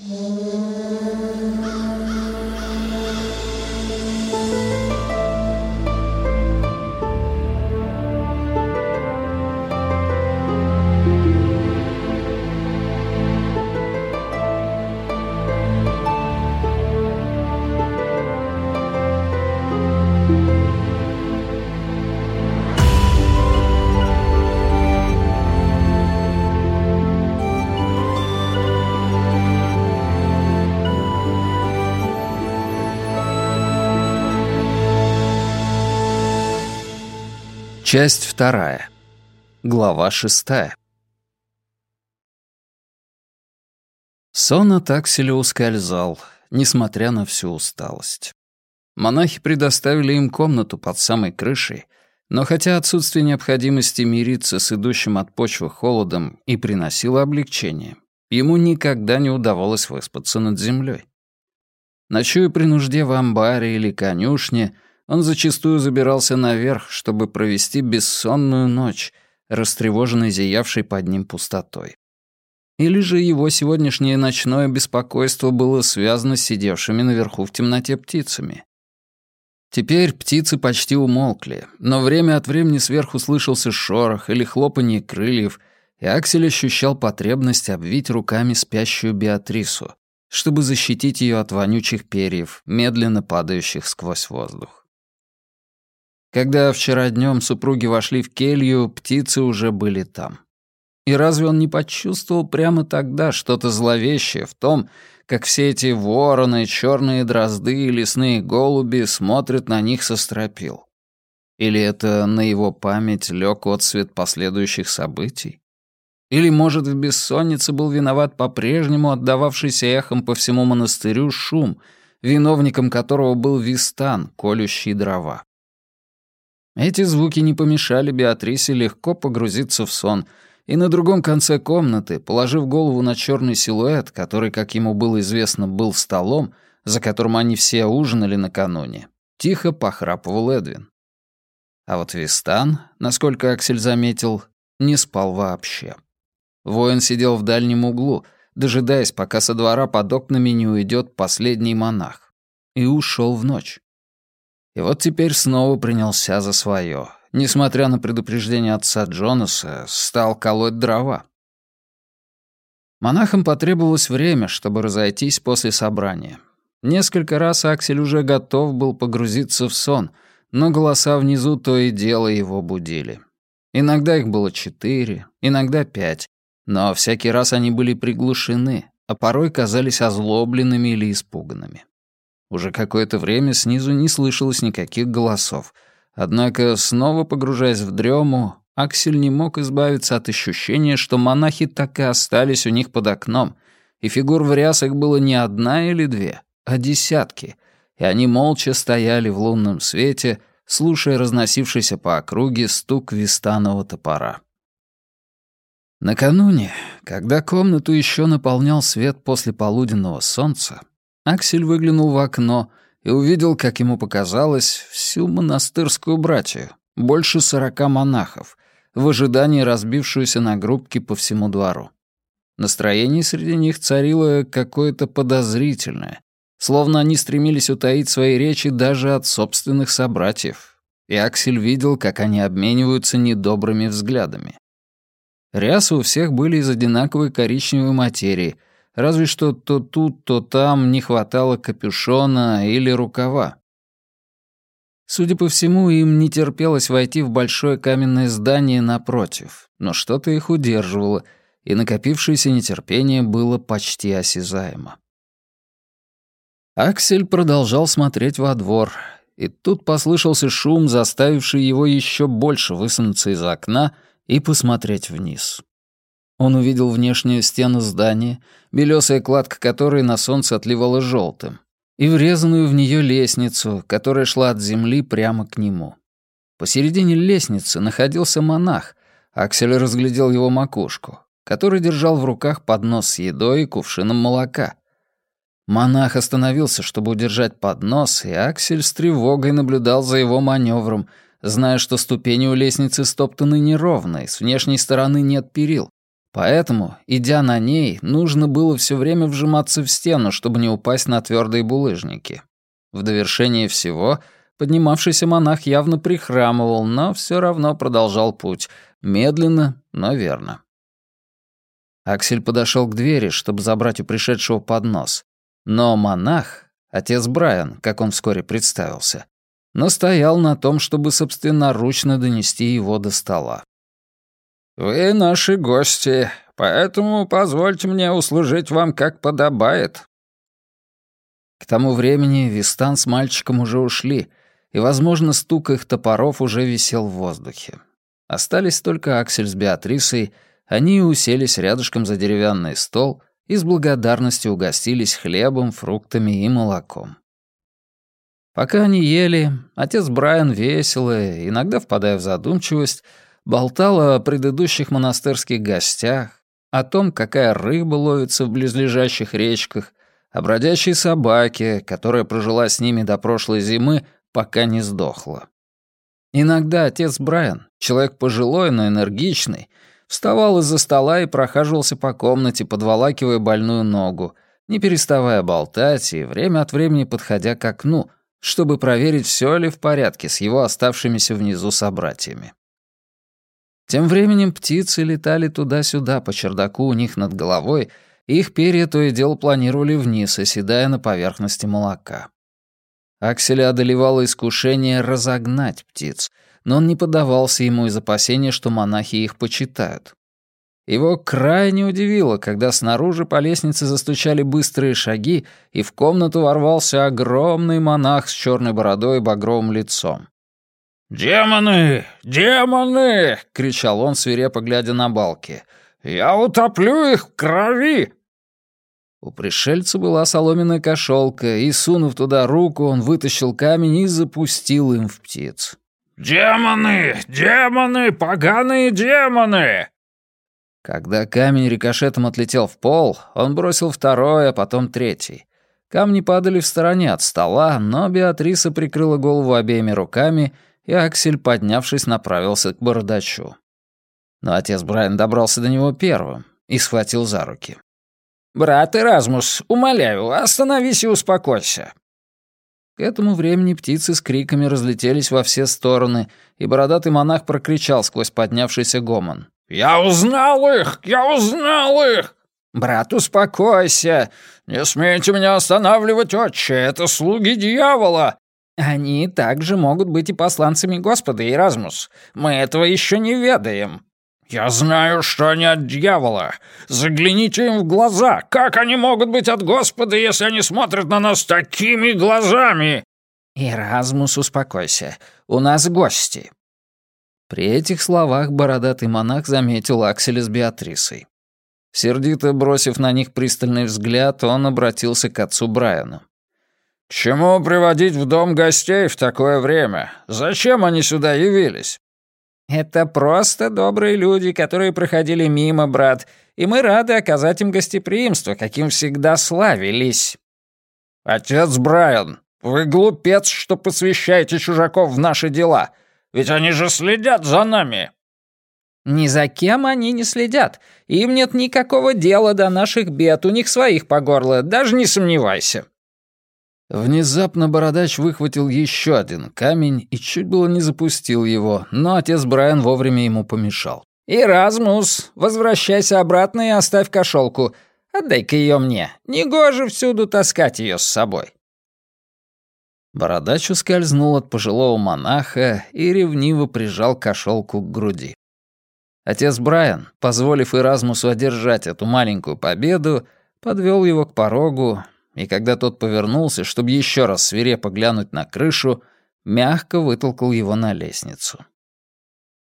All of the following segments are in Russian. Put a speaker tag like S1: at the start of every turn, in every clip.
S1: Mm-hmm. Часть вторая. Глава шестая. Сон от Акселя ускользал, несмотря на всю усталость. Монахи предоставили им комнату под самой крышей, но хотя отсутствие необходимости мириться с идущим от почвы холодом и приносило облегчение, ему никогда не удавалось выспаться над землей. Ночуя при нужде в амбаре или конюшне — он зачастую забирался наверх, чтобы провести бессонную ночь, растревоженный зиявшей под ним пустотой. Или же его сегодняшнее ночное беспокойство было связано с сидевшими наверху в темноте птицами. Теперь птицы почти умолкли, но время от времени сверху слышался шорох или хлопанье крыльев, и Аксель ощущал потребность обвить руками спящую Беатрису, чтобы защитить ее от вонючих перьев, медленно падающих сквозь воздух. Когда вчера днем супруги вошли в келью, птицы уже были там. И разве он не почувствовал прямо тогда что-то зловещее в том, как все эти вороны, черные дрозды и лесные голуби смотрят на них со стропил? Или это на его память лег отсвет последующих событий? Или, может, в бессоннице был виноват по-прежнему отдававшийся эхом по всему монастырю шум, виновником которого был Вистан, колющий дрова? Эти звуки не помешали Беатрисе легко погрузиться в сон, и на другом конце комнаты, положив голову на черный силуэт, который, как ему было известно, был столом, за которым они все ужинали накануне, тихо похрапывал Эдвин. А вот Вистан, насколько Аксель заметил, не спал вообще. Воин сидел в дальнем углу, дожидаясь, пока со двора под окнами не уйдет последний монах, и ушел в ночь. И вот теперь снова принялся за свое. Несмотря на предупреждение отца Джонаса, стал колоть дрова. Монахам потребовалось время, чтобы разойтись после собрания. Несколько раз Аксель уже готов был погрузиться в сон, но голоса внизу то и дело его будили. Иногда их было четыре, иногда пять, но всякий раз они были приглушены, а порой казались озлобленными или испуганными. Уже какое-то время снизу не слышалось никаких голосов. Однако, снова погружаясь в дрему, Аксель не мог избавиться от ощущения, что монахи так и остались у них под окном, и фигур в рясах было не одна или две, а десятки, и они молча стояли в лунном свете, слушая разносившийся по округе стук вистаного топора. Накануне, когда комнату еще наполнял свет после полуденного солнца, Аксель выглянул в окно и увидел, как ему показалось, всю монастырскую братью, больше сорока монахов, в ожидании разбившуюся на группки по всему двору. Настроение среди них царило какое-то подозрительное, словно они стремились утаить свои речи даже от собственных собратьев. И Аксель видел, как они обмениваются недобрыми взглядами. Рясы у всех были из одинаковой коричневой материи — разве что то тут, то там не хватало капюшона или рукава. Судя по всему, им не терпелось войти в большое каменное здание напротив, но что-то их удерживало, и накопившееся нетерпение было почти осязаемо. Аксель продолжал смотреть во двор, и тут послышался шум, заставивший его еще больше высунуться из окна и посмотреть вниз. Он увидел внешнюю стену здания, белесая кладка которой на солнце отливала желтым, и врезанную в нее лестницу, которая шла от земли прямо к нему. Посередине лестницы находился монах, Аксель разглядел его макушку, который держал в руках поднос с едой и кувшином молока. Монах остановился, чтобы удержать поднос, и Аксель с тревогой наблюдал за его маневром, зная, что ступени у лестницы стоптаны неровно, с внешней стороны нет перил Поэтому, идя на ней, нужно было все время вжиматься в стену, чтобы не упасть на твердые булыжники. В довершение всего, поднимавшийся монах явно прихрамывал, но все равно продолжал путь, медленно, но верно. Аксель подошел к двери, чтобы забрать у пришедшего поднос. Но монах, отец Брайан, как он вскоре представился, настоял на том, чтобы собственноручно донести его до стола. «Вы наши гости, поэтому позвольте мне услужить вам как подобает». К тому времени Вистан с мальчиком уже ушли, и, возможно, стук их топоров уже висел в воздухе. Остались только Аксель с Беатрисой, они уселись рядышком за деревянный стол и с благодарностью угостились хлебом, фруктами и молоком. Пока они ели, отец Брайан весело, иногда впадая в задумчивость, болтал о предыдущих монастырских гостях, о том, какая рыба ловится в близлежащих речках, о бродячей собаке, которая прожила с ними до прошлой зимы, пока не сдохла. Иногда отец Брайан, человек пожилой, но энергичный, вставал из-за стола и прохаживался по комнате, подволакивая больную ногу, не переставая болтать и время от времени подходя к окну, чтобы проверить, все ли в порядке с его оставшимися внизу собратьями. Тем временем птицы летали туда-сюда по чердаку у них над головой, и их перья то и дело планировали вниз, оседая на поверхности молока. Акселя одолевало искушение разогнать птиц, но он не поддавался ему из опасения, что монахи их почитают. Его крайне удивило, когда снаружи по лестнице застучали быстрые шаги, и в комнату ворвался огромный монах с черной бородой и багровым лицом.
S2: «Демоны! Демоны!» — кричал он, свирепо глядя на балки. «Я утоплю их в крови!»
S1: У пришельца была соломенная кошелка, и, сунув туда руку, он вытащил камень и запустил им в птиц.
S2: «Демоны! Демоны! Поганые демоны!»
S1: Когда камень рикошетом отлетел в пол, он бросил второй, а потом третий. Камни падали в стороне от стола, но Беатриса прикрыла голову обеими руками — и Аксель, поднявшись, направился к бородачу. Но отец Брайан добрался до него первым и схватил за руки.
S2: «Брат Эразмус, умоляю, остановись и успокойся».
S1: К этому времени птицы с криками разлетелись во все стороны, и бородатый монах прокричал сквозь поднявшийся гомон.
S2: «Я узнал их! Я узнал их!» «Брат, успокойся! Не смейте меня останавливать, отче! Это слуги дьявола!
S3: Они также могут быть и посланцами Господа, Иразмус. Мы этого еще не ведаем.
S2: Я знаю, что они от дьявола. Загляните им в глаза. Как они могут быть от Господа, если они смотрят на нас такими глазами?
S3: Иразмус, успокойся. У нас гости.
S1: При этих словах бородатый монах заметил Акселя с Беатрисой. Сердито бросив на них пристальный взгляд, он обратился к отцу Брайану.
S2: Чему приводить в дом гостей в такое время? Зачем они сюда явились?»
S3: «Это просто добрые люди, которые проходили мимо, брат, и мы рады оказать им гостеприимство, каким всегда славились».
S2: «Отец Брайан, вы глупец, что посвящаете чужаков в наши дела, ведь они же следят за нами».
S3: «Ни за кем они не следят. Им нет никакого дела до наших бед, у них своих по горло, даже не сомневайся».
S1: Внезапно бородач выхватил еще один камень и чуть было не запустил его, но отец Брайан вовремя ему помешал.
S3: «Иразмус, возвращайся обратно и оставь кошелку. Отдай-ка ее мне. Негоже всюду таскать ее с собой».
S1: Бородач ускользнул от пожилого монаха и ревниво прижал кошелку к груди. Отец Брайан, позволив Иразмусу одержать эту маленькую победу, подвел его к порогу и когда тот повернулся, чтобы еще раз свирепо глянуть на крышу, мягко вытолкал его на лестницу.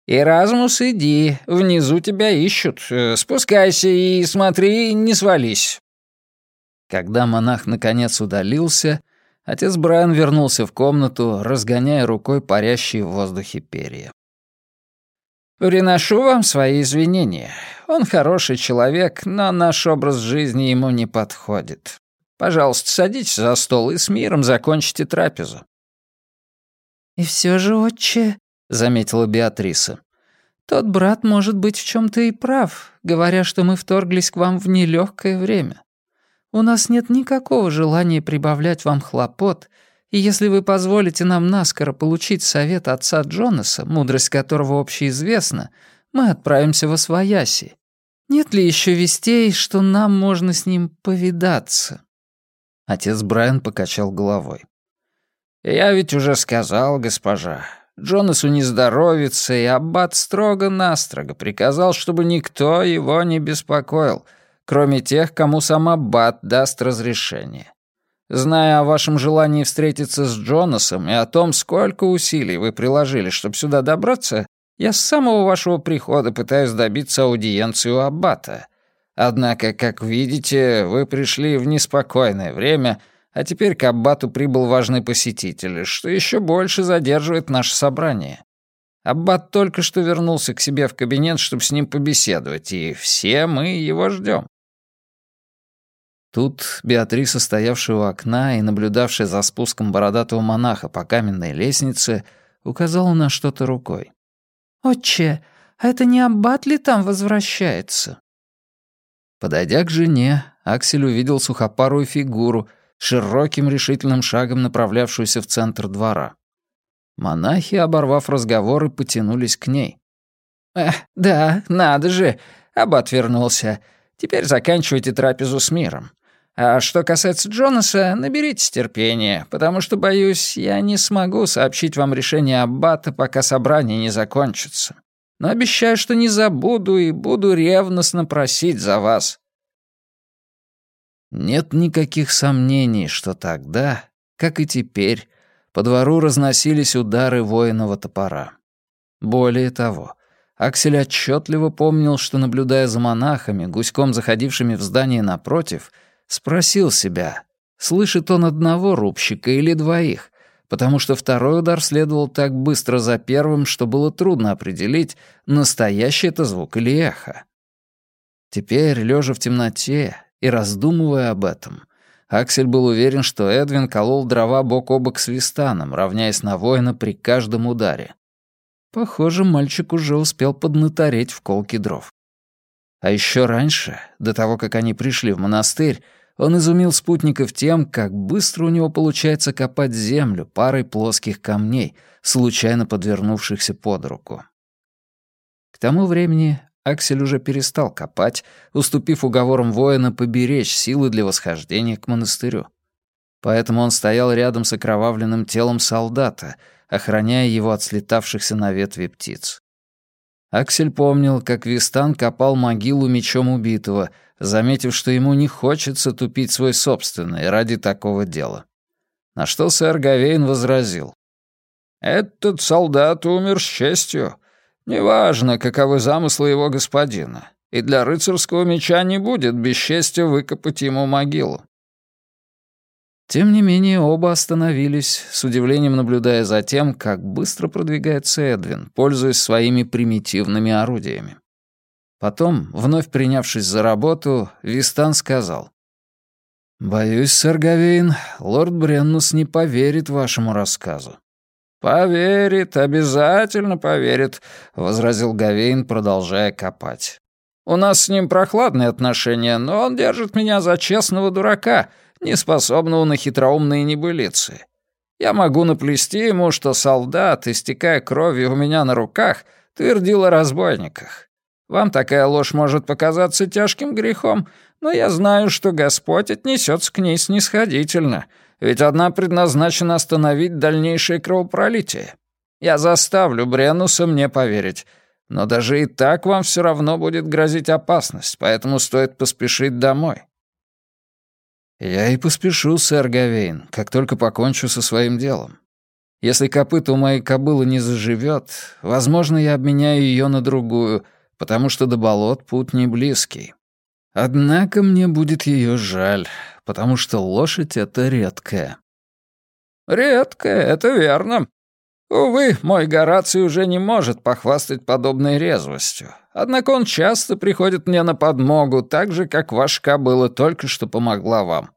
S3: «Эразмус, иди, внизу тебя ищут. Э, спускайся и смотри, не свались».
S1: Когда монах наконец удалился, отец Брайан вернулся в комнату, разгоняя рукой парящие в воздухе перья.
S3: «Приношу вам свои извинения. Он хороший человек, но наш образ жизни ему не подходит. Пожалуйста, садитесь за стол и с миром закончите трапезу».
S4: «И все же, отче», —
S1: заметила Беатриса,
S3: Тот брат может быть в чем то и прав, говоря, что мы вторглись к вам в нелегкое время. У нас нет никакого желания прибавлять вам хлопот, и если вы позволите нам наскоро получить совет отца Джонаса, мудрость которого общеизвестна, мы отправимся во Свояси. Нет ли еще вестей, что нам можно с ним повидаться?»
S1: Отец Брайан покачал головой.
S3: «Я ведь уже сказал, госпожа, Джонасу не здоровится, и аббат строго-настрого приказал, чтобы никто его не беспокоил, кроме тех, кому сам аббат даст разрешение. Зная о вашем желании встретиться с Джонасом и о том, сколько усилий вы приложили, чтобы сюда добраться, я с самого вашего прихода пытаюсь добиться аудиенции у аббата. Однако, как видите, вы пришли в неспокойное время, а теперь к аббату прибыл важный посетитель, что еще больше задерживает наше собрание. Аббат только что вернулся к себе в кабинет, чтобы с ним побеседовать, и все мы его ждем.
S1: Тут Беатриса, стоявшая у окна и наблюдавшая за спуском бородатого монаха по каменной лестнице, указала на что-то рукой.
S3: «Отче, а это не аббат ли там возвращается?»
S1: Подойдя к жене, Аксель увидел сухопарую фигуру, широким решительным шагом направлявшуюся в центр двора. Монахи, оборвав разговоры, потянулись к ней.
S3: «Эх, да, надо же, аббат вернулся. Теперь заканчивайте трапезу с миром. А что касается Джонаса, наберитесь терпения, потому что, боюсь, я не смогу сообщить вам решение Аббата, пока собрание не закончится. Но обещаю, что не забуду и буду ревностно просить за вас».
S1: Нет никаких сомнений, что тогда, как и теперь, по двору разносились удары воиного топора. Более того, Аксель отчетливо помнил, что, наблюдая за монахами, гуськом заходившими в здание напротив, — Спросил себя, слышит он одного рубщика или двоих, потому что второй удар следовал так быстро за первым, что было трудно определить, настоящий это звук или эхо. Теперь, лежа в темноте и раздумывая об этом, Аксель был уверен, что Эдвин колол дрова бок о бок с Вистаном, равняясь на воина при каждом ударе. Похоже, мальчик уже успел поднатореть в колке дров. А еще раньше, до того, как они пришли в монастырь, он изумил спутников тем, как быстро у него получается копать землю парой плоских камней, случайно подвернувшихся под руку. К тому времени Аксель уже перестал копать, уступив уговорам воина поберечь силы для восхождения к монастырю. Поэтому он стоял рядом с окровавленным телом солдата, охраняя его от слетавшихся на ветви птиц. Аксель помнил, как Вистан копал могилу мечом убитого, заметив, что ему не хочется тупить свой собственный ради такого дела. На что сэр Гавейн возразил. «Этот солдат умер с честью. Неважно, каковы замыслы его господина, и для рыцарского меча не будет бесчестья выкопать ему могилу. Тем не менее, оба остановились, с удивлением наблюдая за тем, как быстро продвигается Эдвин, пользуясь своими примитивными орудиями. Потом, вновь принявшись за работу, Вистан сказал. «Боюсь, сэр Гавейн, лорд Бреннус не поверит вашему рассказу».
S3: «Поверит, обязательно поверит», — возразил Гавейн, продолжая копать. «У нас с ним прохладные отношения, но он держит меня за честного дурака, неспособного на хитроумные небылицы. Я могу наплести ему, что солдат, истекая кровью у меня на руках, твердил о разбойниках. Вам такая ложь может показаться тяжким грехом, но я знаю, что Господь отнесется к ней снисходительно, ведь одна предназначена остановить дальнейшее кровопролитие. Я заставлю Бренуса мне поверить, но даже и так вам все равно будет грозить опасность, поэтому стоит поспешить домой.
S1: «Я и поспешу, сэр Гавейн, как только покончу со своим делом. Если копыта у моей кобылы не заживет, возможно, я обменяю ее на другую, потому что до болот путь не близкий. Однако мне будет ее жаль, потому что лошадь — это редкая».
S3: «Редкая, это верно. Увы, мой Гораций уже не может похвастать подобной резвостью. Однако он часто приходит мне на подмогу, так же, как ваша кобыла только что помогла вам.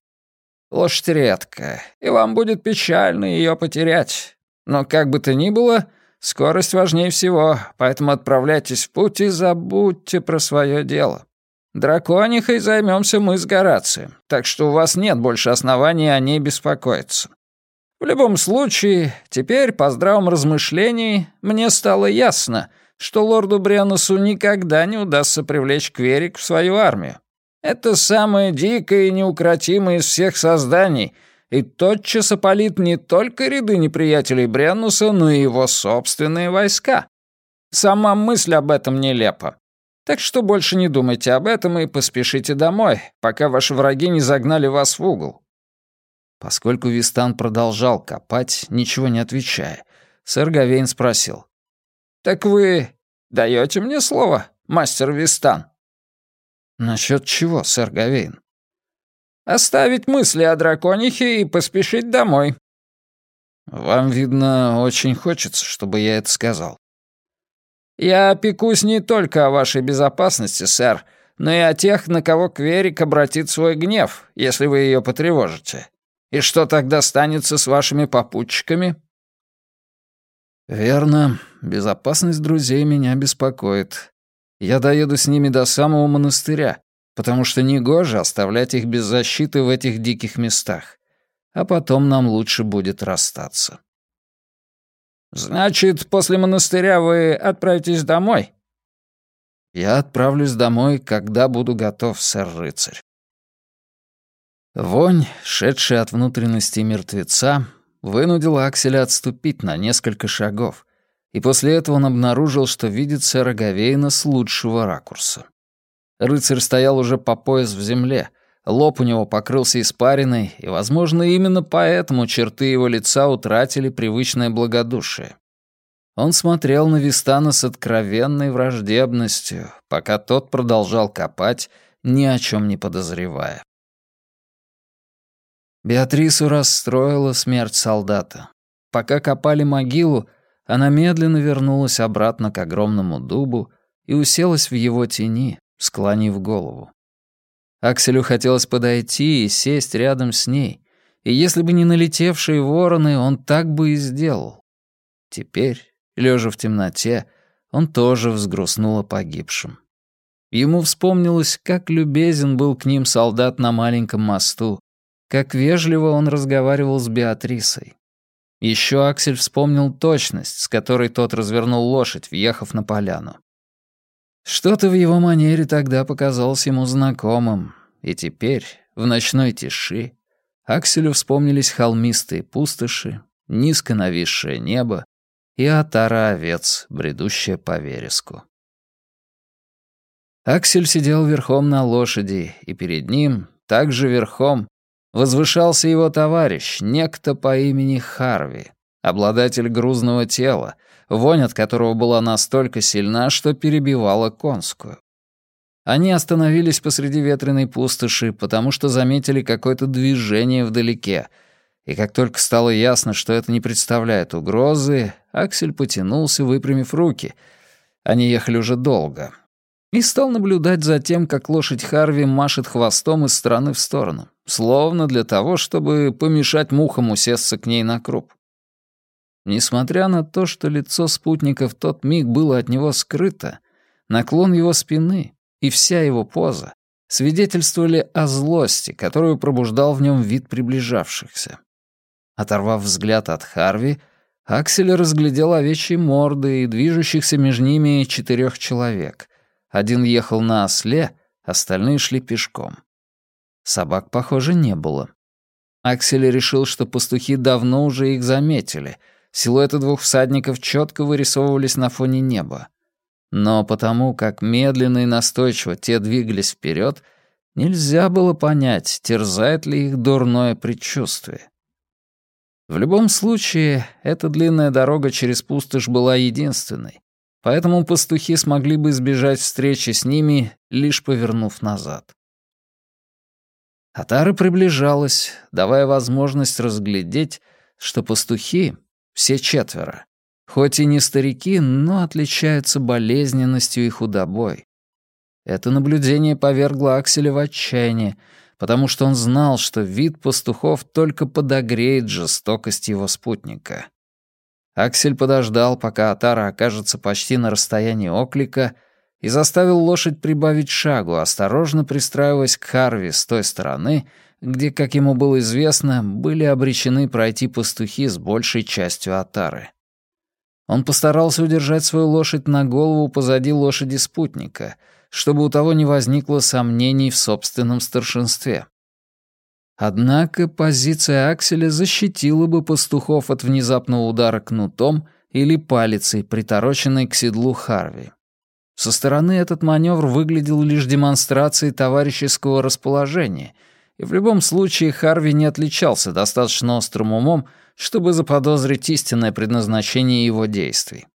S3: Лошадь редкая, и вам будет печально ее потерять. Но как бы то ни было, Скорость важнее всего, поэтому отправляйтесь в путь и забудьте про свое дело. Драконихой займемся мы с Горацием, так что у вас нет больше оснований о ней беспокоиться. В любом случае, теперь, по здравом размышлении, мне стало ясно, что лорду Бреносу никогда не удастся привлечь Кверик в свою армию. Это самое дикое и неукротимое из всех созданий, и тотчас опалит не только ряды неприятелей Бренуса, но и его собственные войска. Сама мысль об этом нелепа. Так что больше не думайте об этом и поспешите домой, пока ваши враги не загнали вас в угол».
S1: Поскольку Вистан продолжал копать, ничего не отвечая, сэр Гавейн спросил.
S3: «Так вы даете мне слово, мастер Вистан?»
S1: «Насчет чего, сэр Гавейн?»
S3: «Оставить мысли о драконихе и поспешить домой».
S1: «Вам, видно, очень хочется, чтобы я это сказал».
S3: «Я опекусь не только о вашей безопасности, сэр, но и о тех, на кого Кверик обратит свой гнев, если вы ее потревожите. И что тогда станется с вашими попутчиками?»
S1: «Верно. Безопасность друзей меня беспокоит. Я доеду с ними до самого монастыря, потому что негоже оставлять их без защиты в этих диких местах. А потом нам лучше будет расстаться».
S3: «Значит, после монастыря вы отправитесь домой?»
S1: «Я отправлюсь домой, когда буду готов, сэр-рыцарь». Вонь, шедшая от внутренности мертвеца, вынудила Акселя отступить на несколько шагов, и после этого он обнаружил, что видит сэра Гавейна с лучшего ракурса. Рыцарь стоял уже по пояс в земле, Лоб у него покрылся испариной, и, возможно, именно поэтому черты его лица утратили привычное благодушие. Он смотрел на Вистана с откровенной враждебностью, пока тот продолжал копать, ни о чем не подозревая. Беатрису расстроила смерть солдата. Пока копали могилу, она медленно вернулась обратно к огромному дубу и уселась в его тени, склонив голову. Акселю хотелось подойти и сесть рядом с ней, и если бы не налетевшие вороны, он так бы и сделал. Теперь, лежа в темноте, он тоже взгрустнул о погибшем. Ему вспомнилось, как любезен был к ним солдат на маленьком мосту, как вежливо он разговаривал с Беатрисой. Еще Аксель вспомнил точность, с которой тот развернул лошадь, въехав на поляну. Что-то в его манере тогда показалось ему знакомым, и теперь, в ночной тиши, Акселю вспомнились холмистые пустоши, низко нависшее небо и отара овец, бредущая по вереску. Аксель сидел верхом на лошади, и перед ним, также верхом, возвышался его товарищ, некто по имени Харви, обладатель грузного тела, вонь от которого была настолько сильна, что перебивала конскую. Они остановились посреди ветреной пустоши, потому что заметили какое-то движение вдалеке, и как только стало ясно, что это не представляет угрозы, Аксель потянулся, выпрямив руки. Они ехали уже долго. И стал наблюдать за тем, как лошадь Харви машет хвостом из стороны в сторону, словно для того, чтобы помешать мухам усесться к ней на круп. Несмотря на то, что лицо спутника в тот миг было от него скрыто, наклон его спины и вся его поза свидетельствовали о злости, которую пробуждал в нем вид приближавшихся. Оторвав взгляд от Харви, Аксель разглядел овечьи морды и движущихся между ними четырех человек. Один ехал на осле, остальные шли пешком. Собак, похоже, не было. Аксель решил, что пастухи давно уже их заметили — Силуэты двух всадников четко вырисовывались на фоне неба. Но потому, как медленно и настойчиво те двигались вперед, нельзя было понять, терзает ли их дурное предчувствие. В любом случае, эта длинная дорога через пустошь была единственной, поэтому пастухи смогли бы избежать встречи с ними, лишь повернув назад. Атара приближалась, давая возможность разглядеть, что пастухи все четверо. Хоть и не старики, но отличаются болезненностью и худобой. Это наблюдение повергло Акселя в отчаяние, потому что он знал, что вид пастухов только подогреет жестокость его спутника. Аксель подождал, пока Атара окажется почти на расстоянии оклика, и заставил лошадь прибавить шагу, осторожно пристраиваясь к Харви с той стороны, где, как ему было известно, были обречены пройти пастухи с большей частью Атары. Он постарался удержать свою лошадь на голову позади лошади спутника, чтобы у того не возникло сомнений в собственном старшинстве. Однако позиция Акселя защитила бы пастухов от внезапного удара кнутом или палицей, притороченной к седлу Харви. Со стороны этот маневр выглядел лишь демонстрацией товарищеского расположения, и в любом случае Харви не отличался достаточно острым умом, чтобы заподозрить истинное предназначение его действий.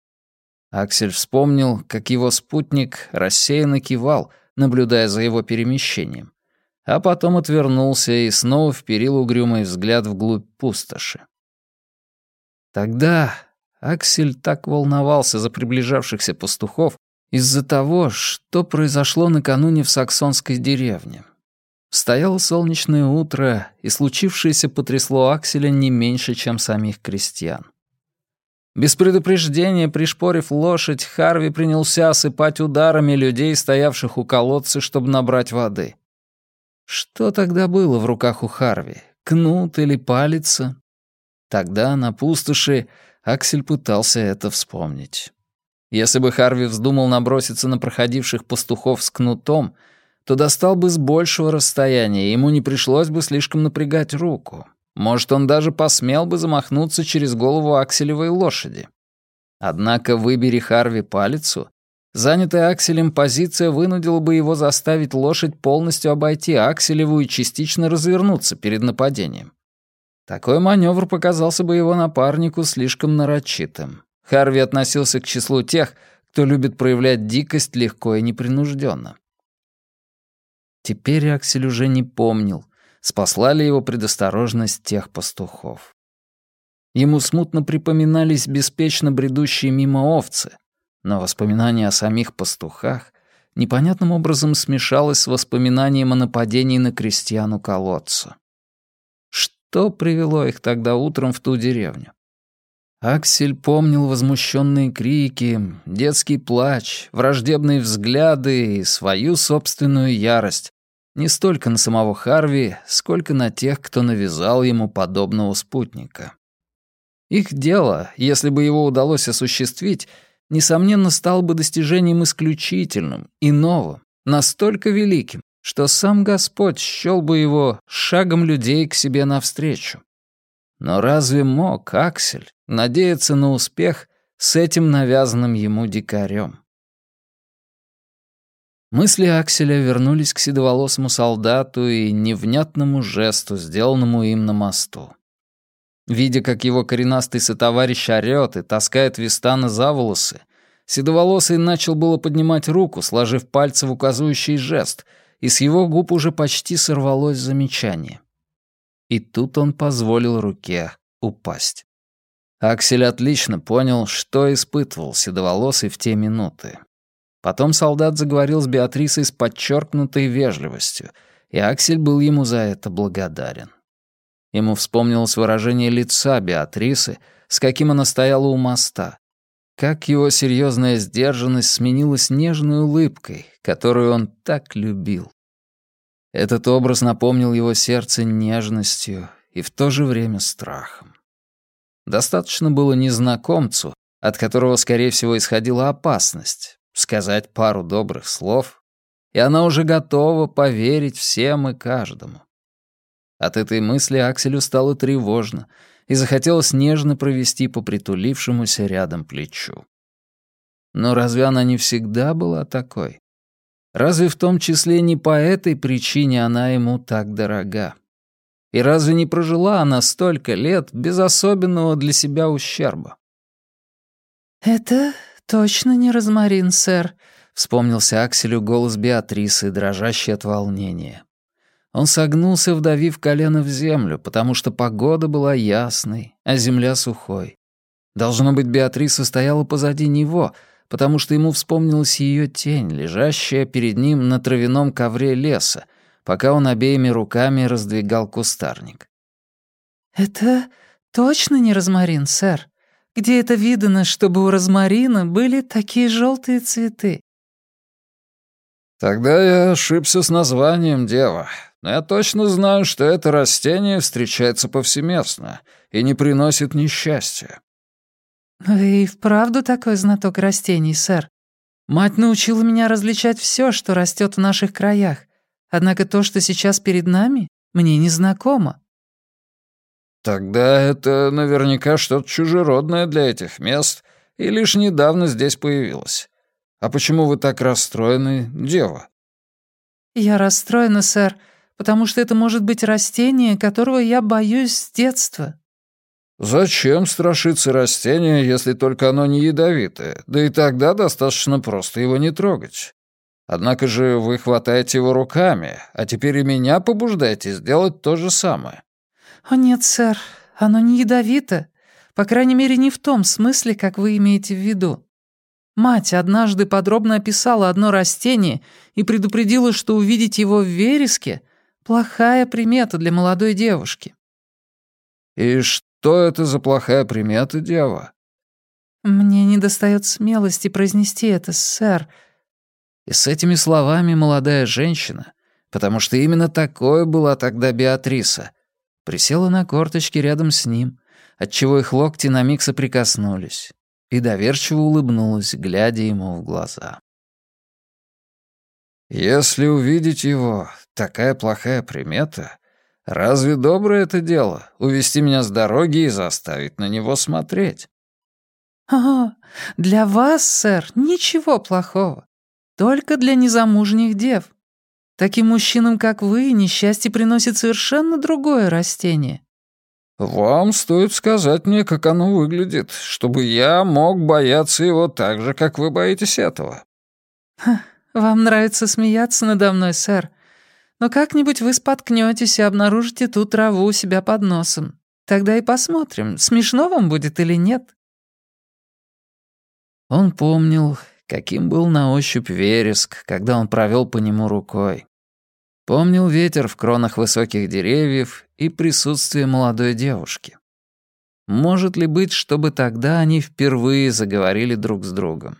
S1: Аксель вспомнил, как его спутник рассеянно кивал, наблюдая за его перемещением а потом отвернулся и снова вперил угрюмый взгляд вглубь пустоши. Тогда Аксель так волновался за приближавшихся пастухов из-за того, что произошло накануне в саксонской деревне. Стояло солнечное утро, и случившееся потрясло Акселя не меньше, чем самих крестьян. Без предупреждения, пришпорив лошадь, Харви принялся осыпать ударами людей, стоявших у колодца, чтобы набрать воды. Что тогда было в руках у Харви? Кнут или палица? Тогда на пустоши Аксель пытался это вспомнить. Если бы Харви вздумал наброситься на проходивших пастухов с кнутом, то достал бы с большего расстояния, ему не пришлось бы слишком напрягать руку. Может, он даже посмел бы замахнуться через голову Акселевой лошади. Однако выбери Харви палицу, Занятая акселем позиция вынудила бы его заставить лошадь полностью обойти акселеву и частично развернуться перед нападением. Такой маневр показался бы его напарнику слишком нарочитым. Харви относился к числу тех, кто любит проявлять дикость легко и непринужденно. Теперь Аксель уже не помнил, спасла ли его предосторожность тех пастухов. Ему смутно припоминались беспечно бредущие мимо овцы, но воспоминание о самих пастухах непонятным образом смешалось с воспоминанием о нападении на крестьяну колодца. Что привело их тогда утром в ту деревню? Аксель помнил возмущенные крики, детский плач, враждебные взгляды и свою собственную ярость, не столько на самого Харви, сколько на тех, кто навязал ему подобного спутника. Их дело, если бы его удалось осуществить, несомненно, стал бы достижением исключительным и новым, настолько великим, что сам Господь счел бы его шагом людей к себе навстречу. Но разве мог Аксель надеяться на успех с этим навязанным ему дикарем? Мысли Акселя вернулись к седоволосому солдату и невнятному жесту, сделанному им на мосту. Видя, как его коренастый сотоварищ орёт и таскает Вистана за волосы, Седоволосый начал было поднимать руку, сложив пальцы в указывающий жест, и с его губ уже почти сорвалось замечание. И тут он позволил руке упасть. Аксель отлично понял, что испытывал Седоволосый в те минуты. Потом солдат заговорил с Беатрисой с подчеркнутой вежливостью, и Аксель был ему за это благодарен. Ему вспомнилось выражение лица Беатрисы, с каким она стояла у моста. Как его серьезная сдержанность сменилась нежной улыбкой, которую он так любил. Этот образ напомнил его сердце нежностью и в то же время страхом. Достаточно было незнакомцу, от которого, скорее всего, исходила опасность, сказать пару добрых слов, и она уже готова поверить всем и каждому. От этой мысли Акселю стало тревожно, и захотелось нежно провести по притулившемуся рядом плечу. Но разве она не всегда была такой? Разве в том числе не по этой причине она ему так дорога? И разве не прожила она столько лет без особенного для себя ущерба?
S3: «Это точно не розмарин, сэр», — вспомнился Акселю голос Беатрисы, дрожащий от волнения. Он согнулся, вдавив колено в землю, потому что погода была ясной, а земля сухой. Должно быть, Беатриса стояла позади него, потому что ему вспомнилась ее тень, лежащая перед ним на травяном ковре леса, пока он обеими руками раздвигал кустарник. «Это точно не розмарин, сэр?
S4: Где это видано, чтобы у розмарина были такие желтые цветы?»
S1: «Тогда я ошибся с названием, дева. Но я точно знаю, что это растение встречается повсеместно и не приносит несчастья».
S4: «Вы и вправду такой знаток растений, сэр. Мать научила меня различать все, что растет в наших краях. Однако то, что сейчас перед нами, мне незнакомо».
S1: «Тогда это наверняка что-то чужеродное для этих мест и лишь недавно здесь появилось. А почему вы так расстроены, дева?»
S4: «Я расстроена, сэр, потому что это может быть растение, которого я боюсь с детства».
S1: «Зачем страшиться растения, если только оно не ядовитое? Да и тогда достаточно просто его не трогать. Однако же вы хватаете его руками, а теперь и меня побуждаете сделать то же самое».
S4: «О нет, сэр, оно не ядовито. По крайней мере, не в том смысле, как вы имеете в виду. Мать однажды подробно описала одно растение и предупредила, что увидеть его в вереске — плохая примета для молодой девушки.
S1: «И что это за плохая примета, дева?»
S4: «Мне недостает смелости произнести это, сэр».
S1: И с этими словами молодая женщина, потому что именно такое была тогда Беатриса, присела на корточки рядом с ним, отчего их локти на миг соприкоснулись и доверчиво улыбнулась, глядя ему в глаза. «Если увидеть его, такая плохая примета, разве доброе это дело — увести меня с дороги и заставить на него смотреть?»
S4: «О, для вас, сэр, ничего плохого. Только для незамужних дев. Таким мужчинам, как вы, несчастье приносит совершенно другое растение.
S1: «Вам стоит сказать мне, как оно выглядит, чтобы я мог бояться его так же, как вы боитесь этого».
S4: Ха, «Вам нравится смеяться надо мной, сэр. Но как-нибудь вы споткнетесь и обнаружите ту траву у себя под носом. Тогда и посмотрим, смешно вам будет или нет».
S1: Он помнил, каким был на ощупь вереск, когда он провел по нему рукой. Помнил ветер в кронах высоких деревьев и присутствие молодой девушки. Может ли быть, чтобы тогда они впервые заговорили друг с другом?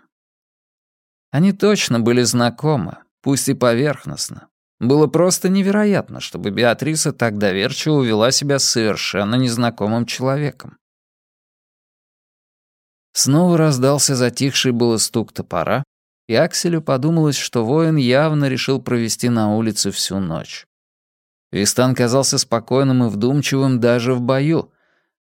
S1: Они точно были знакомы, пусть и поверхностно. Было просто невероятно, чтобы Беатриса так доверчиво вела себя с совершенно незнакомым человеком. Снова раздался затихший было стук топора, и Акселю подумалось, что воин явно решил провести на улице всю ночь. Вистан казался спокойным и вдумчивым даже в бою,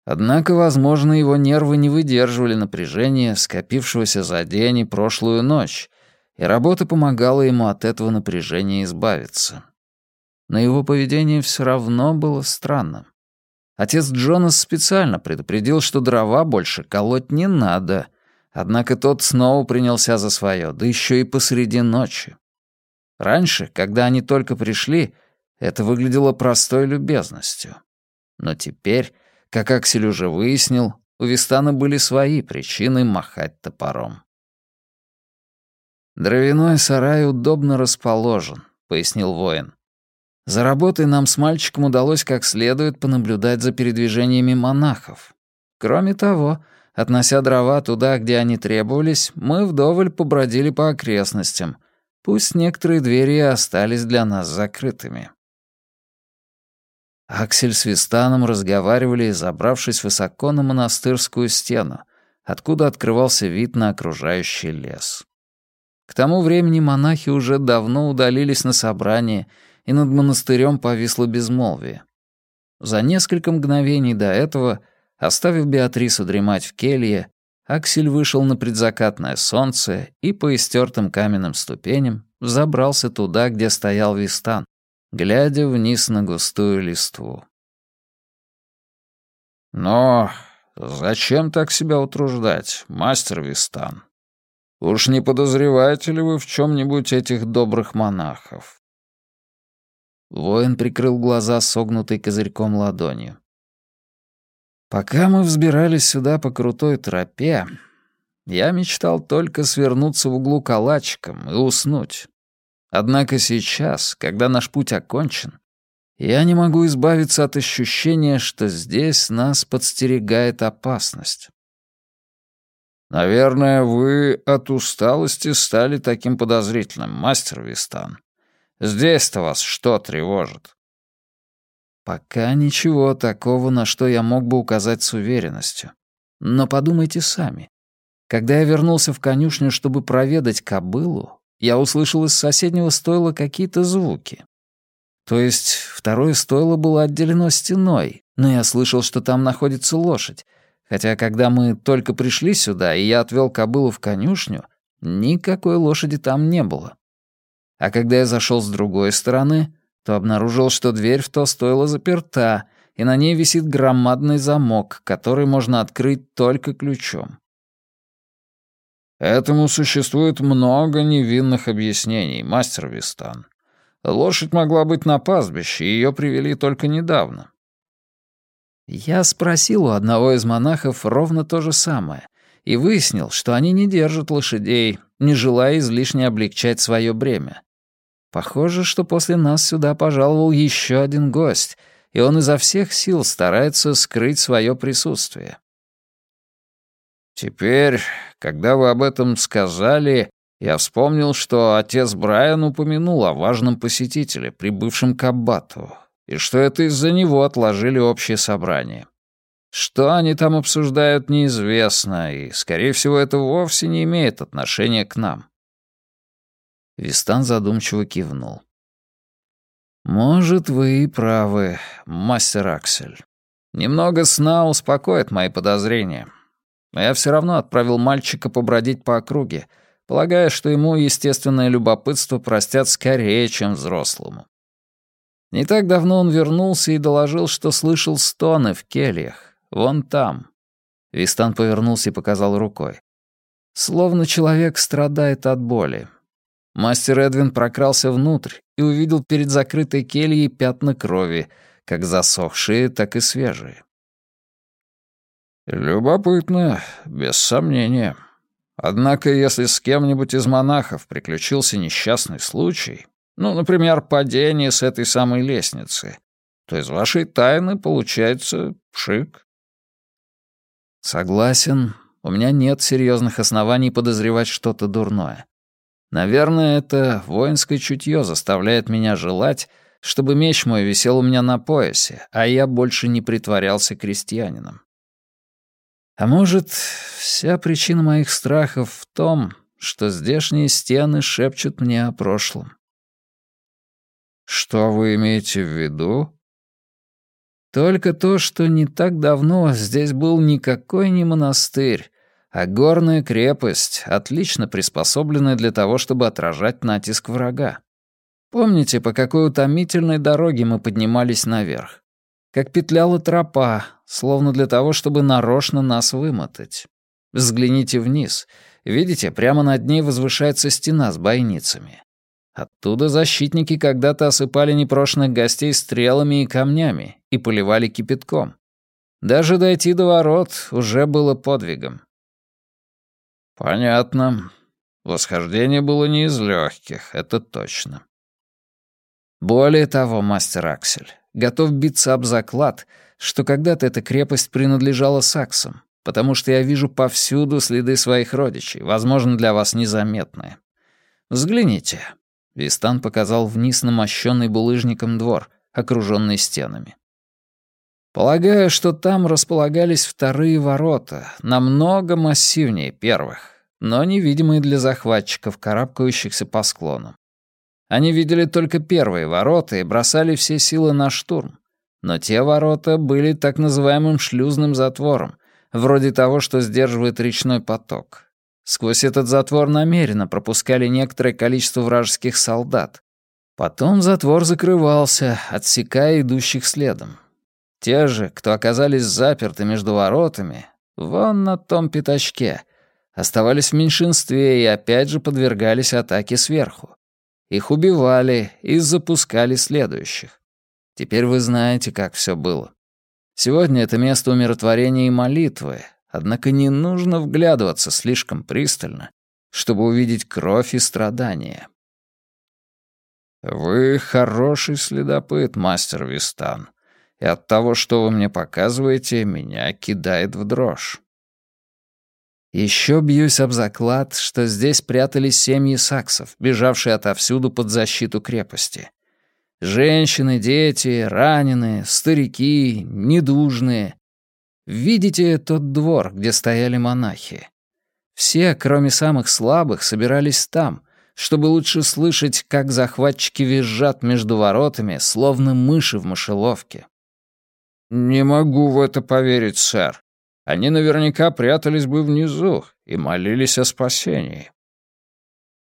S1: однако, возможно, его нервы не выдерживали напряжения, скопившегося за день и прошлую ночь, и работа помогала ему от этого напряжения избавиться. Но его поведение все равно было странным. Отец Джонас специально предупредил, что дрова больше колоть не надо — Однако тот снова принялся за свое, да еще и посреди ночи. Раньше, когда они только пришли, это выглядело простой любезностью. Но теперь, как Аксель уже выяснил, у Вистана были свои причины махать топором. «Дровяной сарай удобно расположен», — пояснил воин. «За работой нам с мальчиком удалось как следует понаблюдать за передвижениями монахов. Кроме того, Относя дрова туда, где они требовались, мы вдоволь побродили по окрестностям. Пусть некоторые двери и остались для нас закрытыми. Аксель с Вистаном разговаривали, забравшись высоко на монастырскую стену, откуда открывался вид на окружающий лес. К тому времени монахи уже давно удалились на собрание, и над монастырем повисло безмолвие. За несколько мгновений до этого — Оставив Беатрису дремать в келье, Аксель вышел на предзакатное солнце и по истертым каменным ступеням забрался туда, где стоял Вистан, глядя вниз на густую листву. «Но зачем так себя утруждать, мастер Вистан? Уж не подозреваете ли вы в чем-нибудь этих добрых монахов?» Воин прикрыл глаза согнутой козырьком ладонью. Пока мы взбирались сюда по крутой тропе, я мечтал только свернуться в углу калачиком и уснуть. Однако сейчас, когда наш путь окончен, я не могу избавиться от ощущения, что здесь нас подстерегает опасность. «Наверное, вы от усталости стали таким подозрительным, мастер Вистан. Здесь-то вас что тревожит?» Пока ничего такого, на что я мог бы указать с уверенностью. Но подумайте сами. Когда я вернулся в конюшню, чтобы проведать кобылу, я услышал из соседнего стойла какие-то звуки. То есть второе стойло было отделено стеной, но я слышал, что там находится лошадь, хотя когда мы только пришли сюда, и я отвел кобылу в конюшню, никакой лошади там не было. А когда я зашел с другой стороны, то обнаружил, что дверь в то стойло заперта, и на ней висит громадный замок, который можно открыть только ключом. Этому существует много невинных объяснений, мастер Вистан. Лошадь могла быть на пастбище, и ее привели только недавно. Я спросил у одного из монахов ровно то же самое и выяснил, что они не держат лошадей, не желая излишне облегчать свое бремя. Похоже, что после нас сюда пожаловал еще один гость, и он изо всех сил старается скрыть свое присутствие. Теперь, когда вы об этом сказали, я вспомнил, что отец Брайан упомянул о важном посетителе, прибывшем к Аббату, и что это из-за него отложили общее собрание. Что они там обсуждают, неизвестно, и, скорее всего, это вовсе не имеет отношения к нам. Вистан задумчиво кивнул. «Может, вы и правы, мастер Аксель. Немного сна успокоит мои подозрения. Но я все равно отправил мальчика побродить по округе, полагая, что ему естественное любопытство простят скорее, чем взрослому. Не так давно он вернулся и доложил, что слышал стоны в кельях, вон там. Вистан повернулся и показал рукой. Словно человек страдает от боли. Мастер Эдвин прокрался внутрь и увидел перед закрытой кельей пятна крови, как засохшие, так и свежие. «Любопытно, без сомнения. Однако, если с кем-нибудь из монахов приключился несчастный случай, ну, например, падение с этой самой лестницы, то из вашей тайны получается пшик». «Согласен, у меня нет серьезных оснований подозревать что-то дурное. Наверное, это воинское чутье заставляет меня желать, чтобы меч мой висел у меня на поясе, а я больше не притворялся крестьянином. А может, вся причина моих страхов в том, что здешние стены шепчут мне о прошлом. Что вы имеете в виду? Только то, что не так давно здесь был никакой не монастырь, а горная крепость, отлично приспособленная для того, чтобы отражать натиск врага. Помните, по какой утомительной дороге мы поднимались наверх? Как петляла тропа, словно для того, чтобы нарочно нас вымотать. Взгляните вниз. Видите, прямо над ней возвышается стена с бойницами. Оттуда защитники когда-то осыпали непрошенных гостей стрелами и камнями и поливали кипятком. Даже дойти до ворот уже было подвигом. «Понятно. Восхождение было не из легких, это точно». «Более того, мастер Аксель, готов биться об заклад, что когда-то эта крепость принадлежала саксам, потому что я вижу повсюду следы своих родичей, возможно, для вас незаметные. Взгляните». Вистан показал вниз на мощенный булыжником двор, окруженный стенами. Полагаю, что там располагались вторые ворота, намного массивнее первых, но невидимые для захватчиков, карабкающихся по склону. Они видели только первые ворота и бросали все силы на штурм. Но те ворота были так называемым шлюзным затвором, вроде того, что сдерживает речной поток. Сквозь этот затвор намеренно пропускали некоторое количество вражеских солдат. Потом затвор закрывался, отсекая идущих следом. Те же, кто оказались заперты между воротами, вон на том пятачке, оставались в меньшинстве и опять же подвергались атаке сверху. Их убивали и запускали следующих. Теперь вы знаете, как все было. Сегодня это место умиротворения и молитвы, однако не нужно вглядываться слишком пристально, чтобы увидеть кровь и страдания. «Вы хороший следопыт, мастер Вистан», и от того, что вы мне показываете, меня кидает в дрожь. Еще бьюсь об заклад, что здесь прятались семьи саксов, бежавшие отовсюду под защиту крепости. Женщины, дети, раненые, старики, недужные. Видите тот двор, где стояли монахи? Все, кроме самых слабых, собирались там, чтобы лучше слышать, как захватчики визжат между воротами, словно мыши в мышеловке. «Не могу в это поверить, сэр. Они наверняка прятались бы внизу и молились о спасении».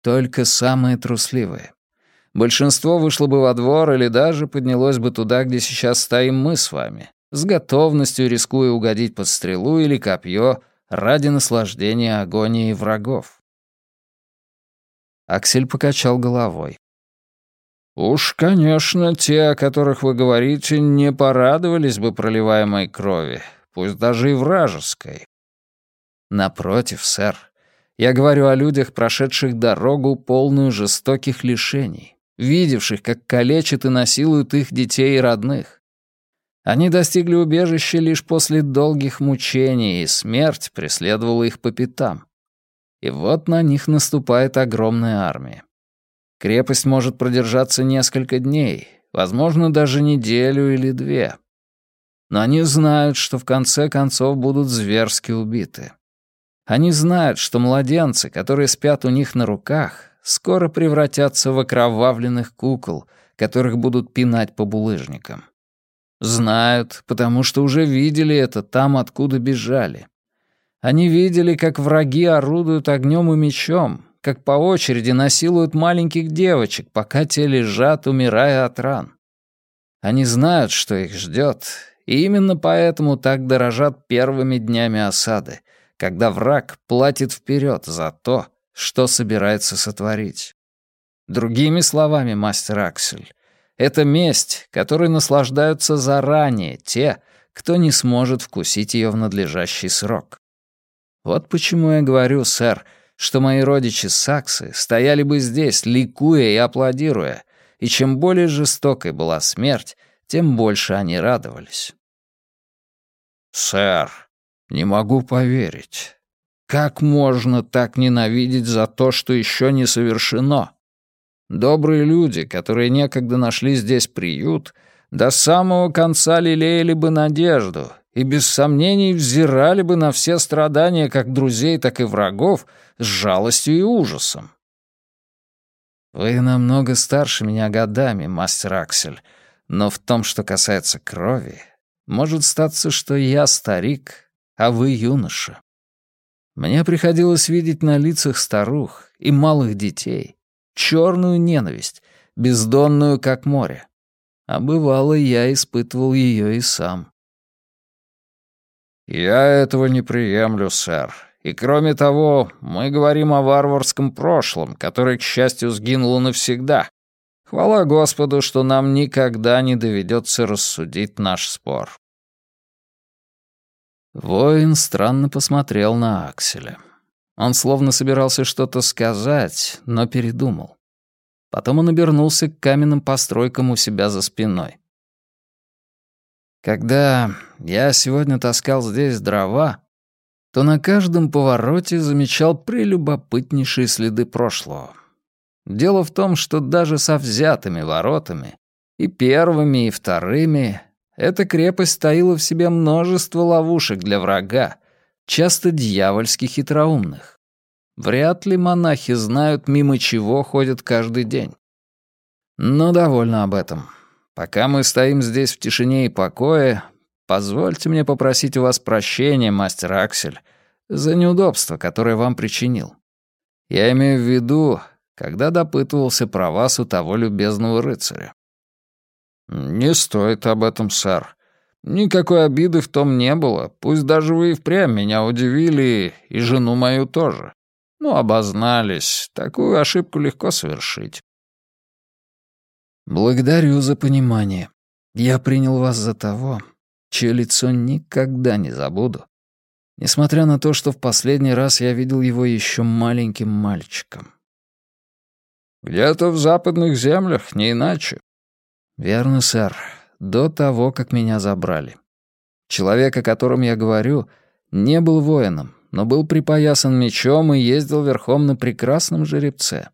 S1: Только самые трусливые. Большинство вышло бы во двор или даже поднялось бы туда, где сейчас стоим мы с вами, с готовностью рискуя угодить под стрелу или копье ради наслаждения агонией врагов. Аксель покачал головой. «Уж, конечно, те, о которых вы говорите, не порадовались бы проливаемой крови, пусть даже и вражеской». «Напротив, сэр, я говорю о людях, прошедших дорогу, полную жестоких лишений, видевших, как калечат и насилуют их детей и родных. Они достигли убежища лишь после долгих мучений, и смерть преследовала их по пятам. И вот на них наступает огромная армия. Крепость может продержаться несколько дней, возможно, даже неделю или две. Но они знают, что в конце концов будут зверски убиты. Они знают, что младенцы, которые спят у них на руках, скоро превратятся в окровавленных кукол, которых будут пинать по булыжникам. Знают, потому что уже видели это там, откуда бежали. Они видели, как враги орудуют огнем и мечом, как по очереди насилуют маленьких девочек, пока те лежат, умирая от ран. Они знают, что их ждет, и именно поэтому так дорожат первыми днями осады, когда враг платит вперед за то, что собирается сотворить. Другими словами, мастер Аксель, это месть, которой наслаждаются заранее те, кто не сможет вкусить ее в надлежащий срок. Вот почему я говорю, сэр, что мои родичи саксы стояли бы здесь, ликуя и аплодируя, и чем более жестокой была смерть, тем больше они радовались. «Сэр, не могу поверить. Как можно так ненавидеть за то, что еще не совершено?» Добрые люди, которые некогда нашли здесь приют, до самого конца лелеяли бы надежду и без сомнений взирали бы на все страдания как друзей, так и врагов с жалостью и ужасом. Вы намного старше меня годами, мастер Аксель, но в том, что касается крови, может статься, что я старик, а вы юноша. Мне приходилось видеть на лицах старух и малых детей, черную ненависть, бездонную, как море. А бывало, я испытывал ее и сам. «Я этого не приемлю, сэр. И кроме того, мы говорим о варварском прошлом, которое, к счастью, сгинуло навсегда. Хвала Господу, что нам никогда не доведется рассудить наш спор». Воин странно посмотрел на Акселя. Он словно собирался что-то сказать, но передумал. Потом он обернулся к каменным постройкам у себя за спиной. Когда я сегодня таскал здесь дрова, то на каждом повороте замечал прелюбопытнейшие следы прошлого. Дело в том, что даже со взятыми воротами, и первыми, и вторыми, эта крепость таила в себе множество ловушек для врага, часто дьявольски хитроумных. Вряд ли монахи знают, мимо чего ходят каждый день. Но довольно об этом. Пока мы стоим здесь в тишине и покое, позвольте мне попросить у вас прощения, мастер Аксель, за неудобство, которое вам причинил. Я имею в виду, когда допытывался про вас у того любезного рыцаря. «Не стоит об этом, сэр. Никакой обиды в том не было. Пусть даже вы и впрямь меня удивили, и жену мою тоже. Ну, обознались. Такую ошибку легко совершить. Благодарю за понимание. Я принял вас за того, чье лицо никогда не забуду. Несмотря на то, что в последний раз я видел его еще маленьким мальчиком. Где-то в западных землях, не иначе. Верно, сэр до того, как меня забрали. Человек, о котором я говорю, не был воином, но был припоясан мечом и ездил верхом на прекрасном жеребце.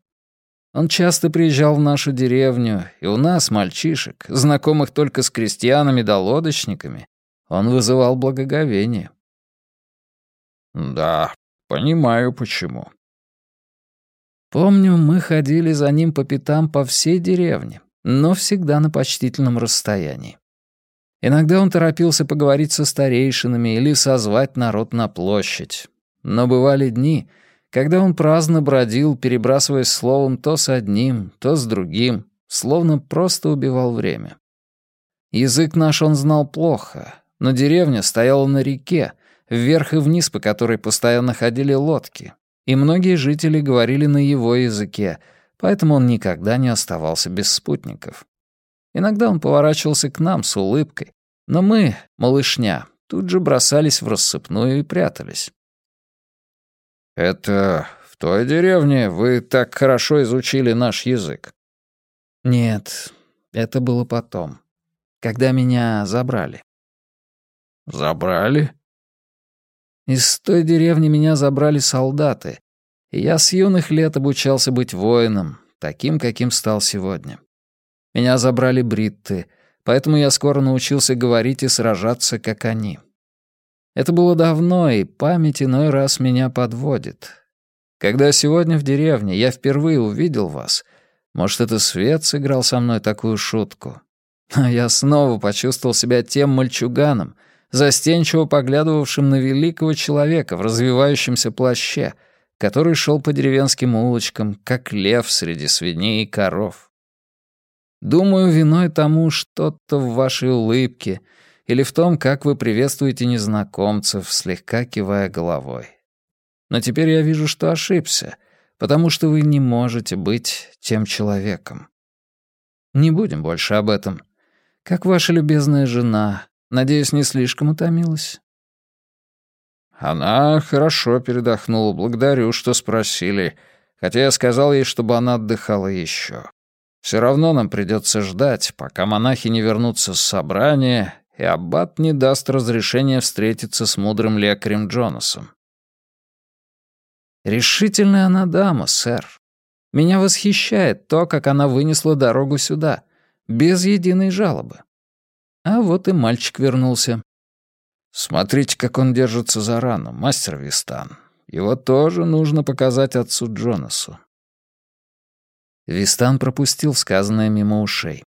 S1: Он часто приезжал в нашу деревню, и у нас, мальчишек, знакомых только с крестьянами да лодочниками, он вызывал благоговение.
S2: «Да, понимаю, почему».
S1: Помню, мы ходили за ним по пятам по всей деревне, но всегда на почтительном расстоянии. Иногда он торопился поговорить со старейшинами или созвать народ на площадь. Но бывали дни, когда он праздно бродил, перебрасываясь словом то с одним, то с другим, словно просто убивал время. Язык наш он знал плохо, но деревня стояла на реке, вверх и вниз по которой постоянно ходили лодки, и многие жители говорили на его языке, поэтому он никогда не оставался без спутников. Иногда он поворачивался к нам с улыбкой, но мы, малышня, тут же бросались в рассыпную и прятались.
S2: «Это в той деревне вы так хорошо изучили наш язык?»
S1: «Нет, это было потом, когда меня забрали».
S2: «Забрали?»
S1: Из той деревни меня забрали солдаты, я с юных лет обучался быть воином, таким, каким стал сегодня. Меня забрали бритты, поэтому я скоро научился говорить и сражаться, как они. Это было давно, и память иной раз меня подводит. Когда сегодня в деревне я впервые увидел вас, может, это свет сыграл со мной такую шутку. А я снова почувствовал себя тем мальчуганом, застенчиво поглядывавшим на великого человека в развивающемся плаще, который шел по деревенским улочкам, как лев среди свиней и коров. Думаю, виной тому что-то в вашей улыбке или в том, как вы приветствуете незнакомцев, слегка кивая головой. Но теперь я вижу, что ошибся, потому что вы не можете быть тем человеком. Не будем больше об этом. Как ваша любезная жена, Надеюсь, не слишком утомилась?»
S2: «Она хорошо передохнула, благодарю, что спросили, хотя я сказал ей, чтобы она отдыхала еще. Все равно нам придется ждать, пока монахи не вернутся с собрания, и аббат не даст разрешения встретиться с мудрым лекарем Джонасом».
S1: «Решительная она дама, сэр. Меня восхищает то, как она вынесла дорогу сюда, без единой жалобы. А вот и мальчик вернулся.
S2: Смотрите, как он держится за рану, мастер Вистан. Его тоже нужно показать отцу Джонасу.
S1: Вистан пропустил сказанное мимо ушей.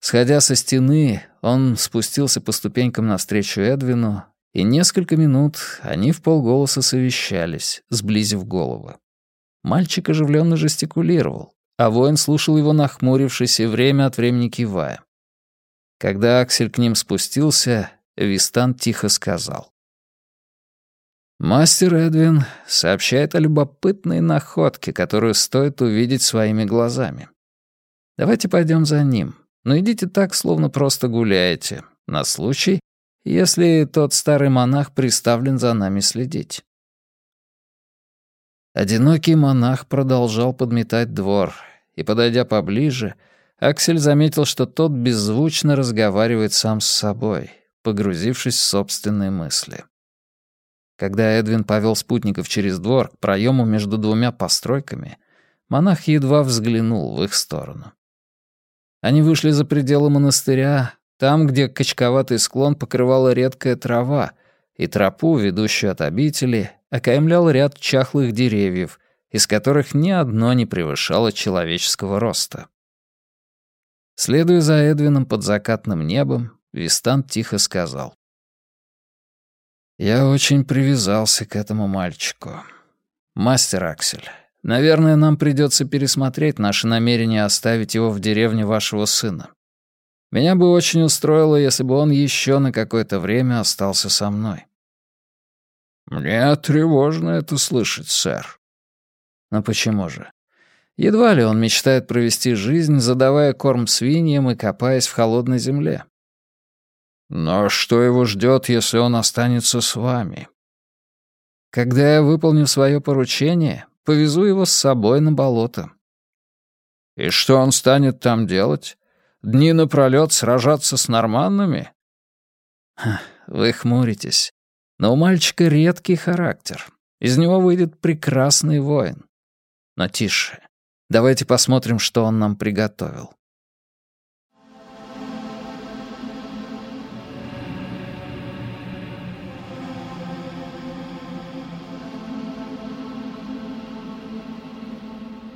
S1: Сходя со стены, он спустился по ступенькам навстречу Эдвину, и несколько минут они в полголоса совещались, сблизив головы. Мальчик оживленно жестикулировал, а воин слушал его нахмурившись и время от времени кивая. Когда Аксель к ним спустился, Вистан тихо сказал. «Мастер Эдвин сообщает о любопытной находке, которую стоит увидеть своими глазами. Давайте пойдем за ним, но идите так, словно просто гуляете, на случай, если тот старый монах приставлен за нами следить». Одинокий монах продолжал подметать двор, и, подойдя поближе, — Аксель заметил, что тот беззвучно разговаривает сам с собой, погрузившись в собственные мысли. Когда Эдвин повел спутников через двор к проему между двумя постройками, монах едва взглянул в их сторону. Они вышли за пределы монастыря, там, где качковатый склон покрывала редкая трава, и тропу, ведущую от обители, окаймлял ряд чахлых деревьев, из которых ни одно не превышало человеческого роста. Следуя за Эдвином под закатным небом, Вистан тихо сказал. «Я очень привязался к этому мальчику. Мастер Аксель, наверное, нам придется пересмотреть наше намерение оставить его в деревне вашего сына. Меня бы очень устроило, если бы он еще на какое-то время остался со мной».
S2: «Мне тревожно это слышать, сэр».
S1: «Но почему же? Едва ли он мечтает провести жизнь, задавая корм свиньям и копаясь в холодной земле.
S2: Но что его ждет, если он останется с вами?
S1: Когда я выполню свое поручение, повезу его с собой на болото.
S2: И что он станет там делать? Дни напролёт сражаться с норманнами?
S1: Вы хмуритесь. Но у мальчика редкий характер. Из него выйдет прекрасный воин. Но тише. Давайте посмотрим, что он нам приготовил.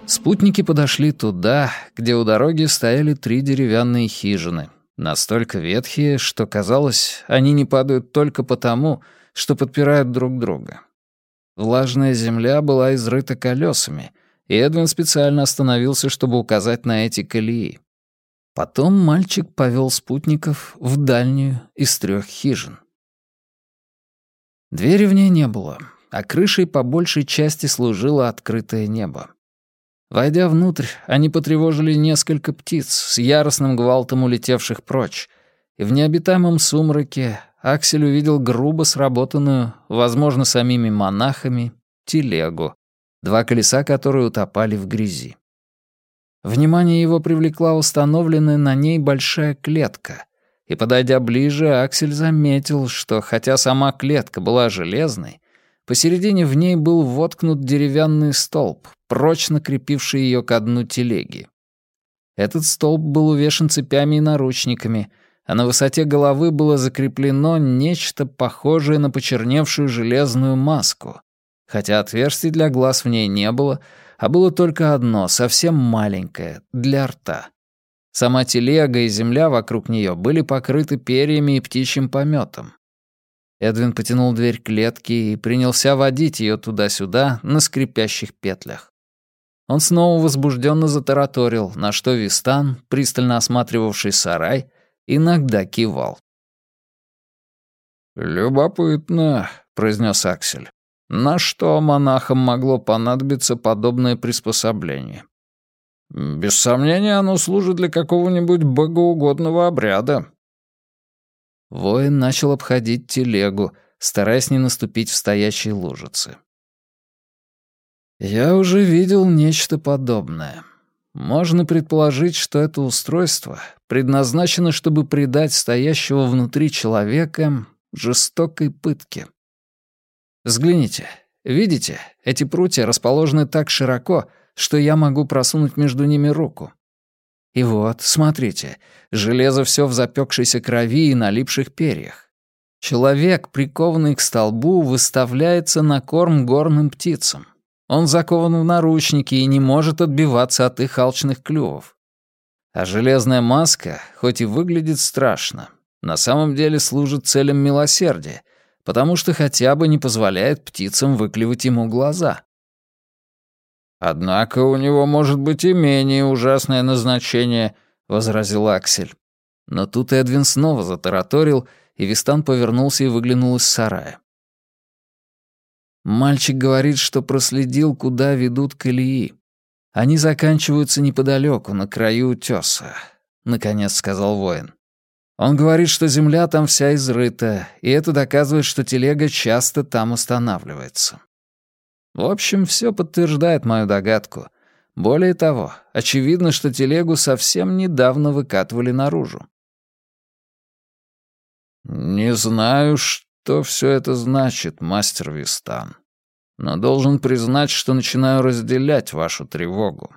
S1: Спутники подошли туда, где у дороги стояли три деревянные хижины, настолько ветхие, что казалось, они не падают только потому, что подпирают друг друга. Влажная земля была изрыта колесами, и Эдвин специально остановился, чтобы указать на эти колеи. Потом мальчик повел спутников в дальнюю из трех хижин. Двери в ней не было, а крышей по большей части служило открытое небо. Войдя внутрь, они потревожили несколько птиц с яростным гвалтом улетевших прочь, и в необитаемом сумраке Аксель увидел грубо сработанную, возможно, самими монахами, телегу, два колеса которой утопали в грязи. Внимание его привлекла установленная на ней большая клетка, и, подойдя ближе, Аксель заметил, что хотя сама клетка была железной, Посередине в ней был воткнут деревянный столб, прочно крепивший ее к дну телеги. Этот столб был увешан цепями и наручниками, а на высоте головы было закреплено нечто похожее на почерневшую железную маску, хотя отверстий для глаз в ней не было, а было только одно, совсем маленькое, для рта. Сама телега и земля вокруг нее были покрыты перьями и птичьим пометом. Эдвин потянул дверь клетки и принялся водить ее туда-сюда на скрипящих петлях. Он снова возбужденно затараторил, на что Вистан, пристально осматривавший сарай, иногда кивал. «Любопытно», — произнес Аксель. «На что монахам могло понадобиться подобное приспособление?» «Без сомнения, оно служит для какого-нибудь богоугодного обряда», Воин начал обходить телегу, стараясь не наступить в стоящие лужицы. «Я уже видел нечто подобное. Можно предположить, что это устройство предназначено, чтобы придать стоящего внутри человека жестокой пытке. Взгляните, видите, эти прутья расположены так широко, что я могу просунуть между ними руку. И вот, смотрите, железо все в запекшейся крови и налипших перьях. Человек, прикованный к столбу, выставляется на корм горным птицам. Он закован в наручники и не может отбиваться от их алчных клювов. А железная маска, хоть и выглядит страшно, на самом деле служит целям милосердия, потому что хотя бы не позволяет птицам выклевать ему глаза. «Однако у него может быть и менее ужасное назначение», — возразил Аксель. Но тут Эдвин снова затараторил, и Вистан повернулся и выглянул из сарая. Мальчик говорит, что проследил, куда ведут колеи. Они заканчиваются неподалеку, на краю утеса, — наконец сказал воин. Он говорит, что земля там вся изрыта, и это доказывает, что телега часто там останавливается. В общем, все подтверждает мою догадку. Более того, очевидно, что телегу совсем недавно выкатывали наружу. «Не знаю, что все это значит, мастер Вистан, но должен признать, что начинаю разделять вашу тревогу.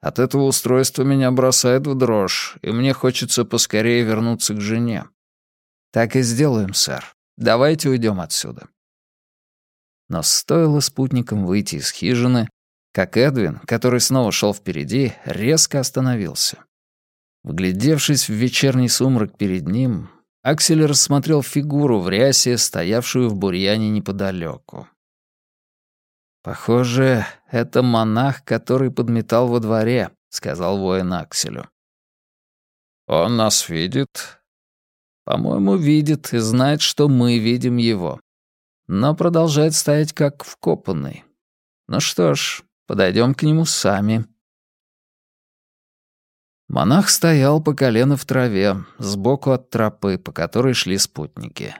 S1: От этого устройства меня бросает в дрожь, и мне хочется поскорее вернуться к жене. Так и сделаем, сэр. Давайте уйдем отсюда. Но стоило спутникам выйти из хижины, как Эдвин, который снова шел впереди, резко остановился. Вглядевшись в вечерний сумрак перед ним, Аксель рассмотрел фигуру в рясе, стоявшую в бурьяне неподалеку. «Похоже, это монах, который подметал во дворе», — сказал воин Акселю. «Он нас видит?» «По-моему, видит и знает, что мы видим его но продолжает стоять как вкопанный. Ну что ж, подойдем к нему сами. Монах стоял по колено в траве, сбоку от тропы, по которой шли спутники.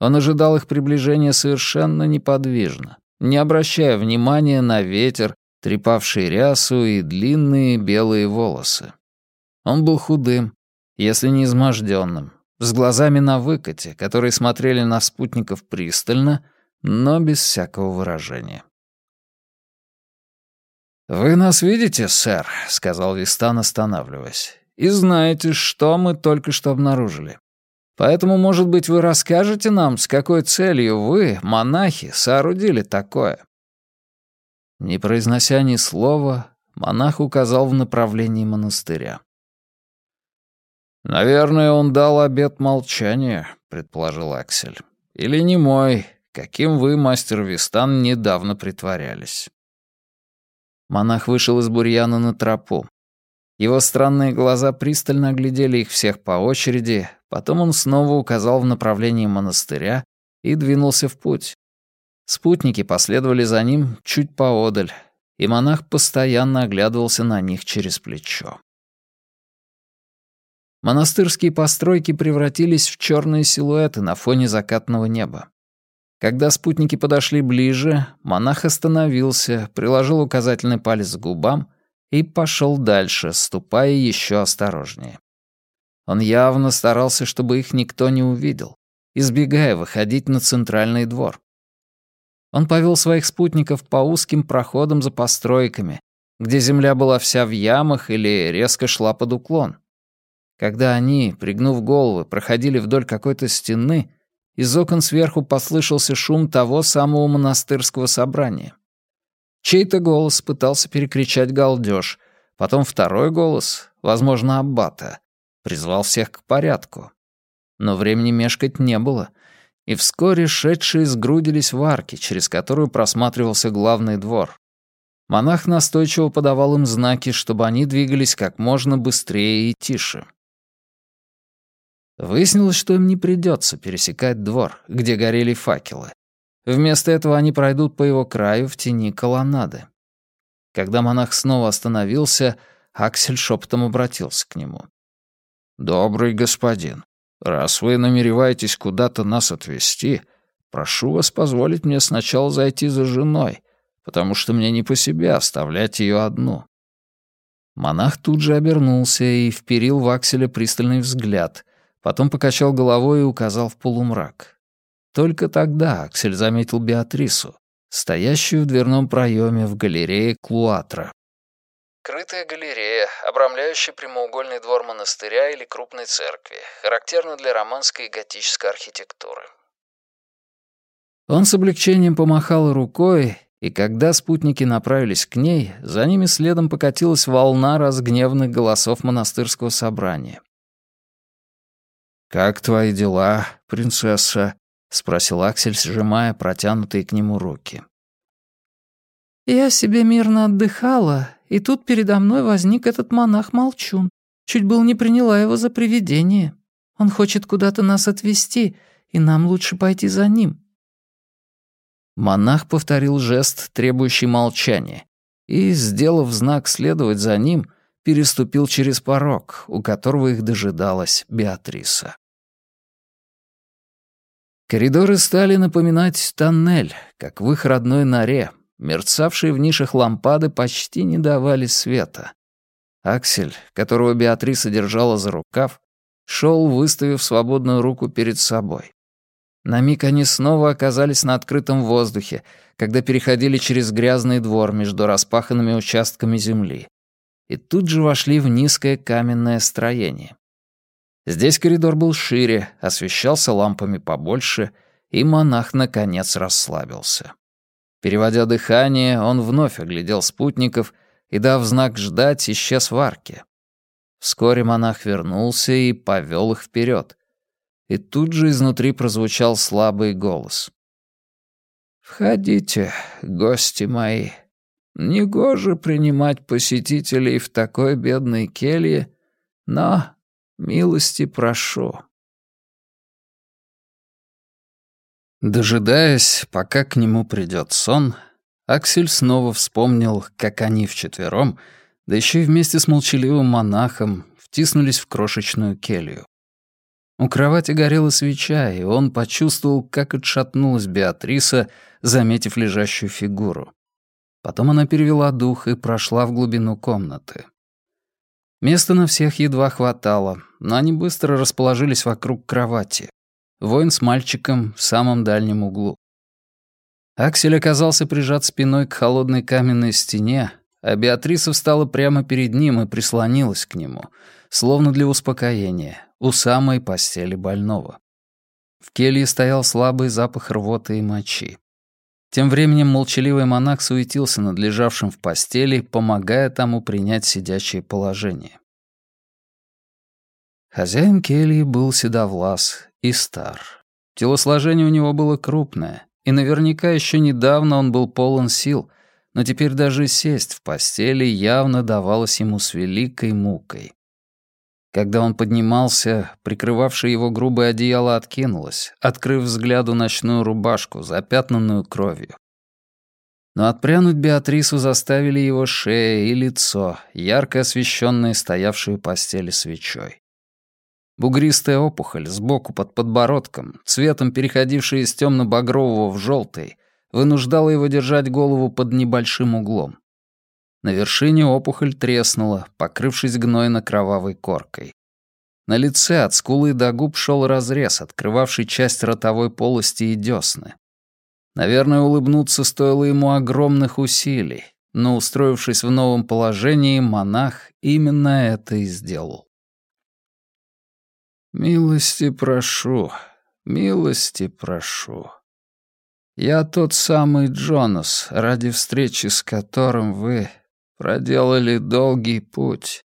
S1: Он ожидал их приближения совершенно неподвижно, не обращая внимания на ветер, трепавший рясу и длинные белые волосы. Он был худым, если не изможденным, с глазами на выкате, которые смотрели на спутников пристально, но без всякого выражения. «Вы нас видите, сэр?» — сказал Вистан, останавливаясь. «И знаете, что мы только что обнаружили. Поэтому, может быть, вы расскажете нам, с какой целью вы, монахи, соорудили такое?» Не произнося ни слова, монах указал в направлении монастыря. «Наверное, он дал обет молчания», — предположил Аксель. «Или не мой, каким вы, мастер Вистан, недавно притворялись». Монах вышел из бурьяна на тропу. Его странные глаза пристально оглядели их всех по очереди, потом он снова указал в направлении монастыря и двинулся в путь. Спутники последовали за ним чуть поодаль, и монах постоянно оглядывался на них через плечо. Монастырские постройки превратились в черные силуэты на фоне закатного неба. Когда спутники подошли ближе, монах остановился, приложил указательный палец к губам и пошел дальше, ступая еще осторожнее. Он явно старался, чтобы их никто не увидел, избегая выходить на центральный двор. Он повел своих спутников по узким проходам за постройками, где земля была вся в ямах или резко шла под уклон. Когда они, пригнув головы, проходили вдоль какой-то стены, из окон сверху послышался шум того самого монастырского собрания. Чей-то голос пытался перекричать галдеж, потом второй голос, возможно, аббата, призвал всех к порядку. Но времени мешкать не было — и вскоре шедшие сгрудились в арке, через которую просматривался главный двор. Монах настойчиво подавал им знаки, чтобы они двигались как можно быстрее и тише. Выяснилось, что им не придется пересекать двор, где горели факелы. Вместо этого они пройдут по его краю в тени колоннады. Когда монах снова остановился, Аксель шепотом обратился к нему. «Добрый господин, Раз вы намереваетесь куда-то нас отвезти, прошу вас позволить мне сначала зайти за женой, потому что мне не по себе оставлять ее одну». Монах тут же обернулся и вперил в Акселя пристальный взгляд, потом покачал головой и указал в полумрак. Только тогда Аксель заметил Беатрису, стоящую в дверном проеме в галерее Клуатра.
S3: Крытая галерея, обрамляющая прямоугольный двор монастыря или крупной церкви, характерна для романской и готической архитектуры.
S1: Он с облегчением помахал рукой, и когда спутники направились к ней, за ними следом покатилась волна разгневанных голосов монастырского собрания. «Как твои дела, принцесса?» — спросил Аксель, сжимая протянутые к нему руки.
S4: «Я себе мирно отдыхала и тут передо мной возник этот монах-молчун. Чуть был не приняла его за привидение. Он хочет куда-то нас отвезти, и нам лучше пойти за ним».
S1: Монах повторил жест, требующий молчания, и, сделав знак следовать за ним, переступил через порог, у которого их дожидалась Беатриса. Коридоры стали напоминать тоннель, как в их родной норе, Мерцавшие в нишах лампады почти не давали света. Аксель, которого Беатриса держала за рукав, шел, выставив свободную руку перед собой. На миг они снова оказались на открытом воздухе, когда переходили через грязный двор между распаханными участками земли. И тут же вошли в низкое каменное строение. Здесь коридор был шире, освещался лампами побольше, и монах, наконец, расслабился. Переводя дыхание, он вновь оглядел спутников и, дав знак ждать, исчез в арке. Вскоре монах вернулся и повел их вперед. И тут же изнутри прозвучал слабый голос. «Входите, гости мои. Негоже принимать посетителей в такой бедной келье, но милости прошу». Дожидаясь, пока к нему придет сон, Аксель снова вспомнил, как они вчетвером, да еще и вместе с молчаливым монахом, втиснулись в крошечную келью. У кровати горела свеча, и он почувствовал, как отшатнулась Беатриса, заметив лежащую фигуру. Потом она перевела дух и прошла в глубину комнаты. Места на всех едва хватало, но они быстро расположились вокруг кровати. Воин с мальчиком в самом дальнем углу. Аксель оказался прижат спиной к холодной каменной стене, а Беатриса встала прямо перед ним и прислонилась к нему, словно для успокоения, у самой постели больного. В келье стоял слабый запах рвоты и мочи. Тем временем молчаливый монах суетился над лежавшим в постели, помогая тому принять сидячее положение. Хозяин кельи был седовлас и стар. Телосложение у него было крупное, и наверняка еще недавно он был полон сил, но теперь даже сесть в постели явно давалось ему с великой мукой. Когда он поднимался, прикрывавшее его грубое одеяло откинулось, открыв взгляду ночную рубашку, запятнанную кровью. Но отпрянуть Беатрису заставили его шея и лицо, ярко освещенные стоявшую постели свечой. Бугристая опухоль сбоку под подбородком, цветом переходившая из темно-багрового в желтый, вынуждала его держать голову под небольшим углом. На вершине опухоль треснула, покрывшись гнойно-кровавой коркой. На лице от скулы до губ шел разрез, открывавший часть ротовой полости и десны. Наверное, улыбнуться стоило ему огромных усилий, но, устроившись в новом положении, монах именно это и сделал. «Милости прошу, милости прошу. Я тот самый Джонас, ради встречи с которым вы проделали долгий путь.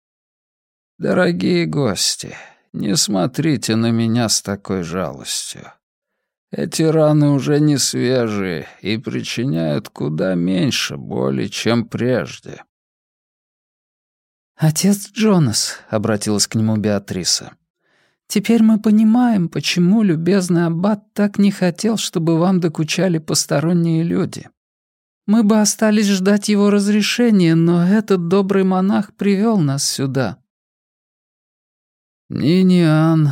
S1: Дорогие гости, не смотрите на меня с такой жалостью. Эти раны уже не свежие и причиняют куда меньше боли, чем прежде.
S4: «Отец Джонас», — обратилась к нему Беатриса, — «теперь мы понимаем, почему любезный аббат так не хотел, чтобы вам докучали посторонние люди. Мы бы остались ждать его разрешения, но этот добрый монах привел нас сюда».
S2: «Ниниан,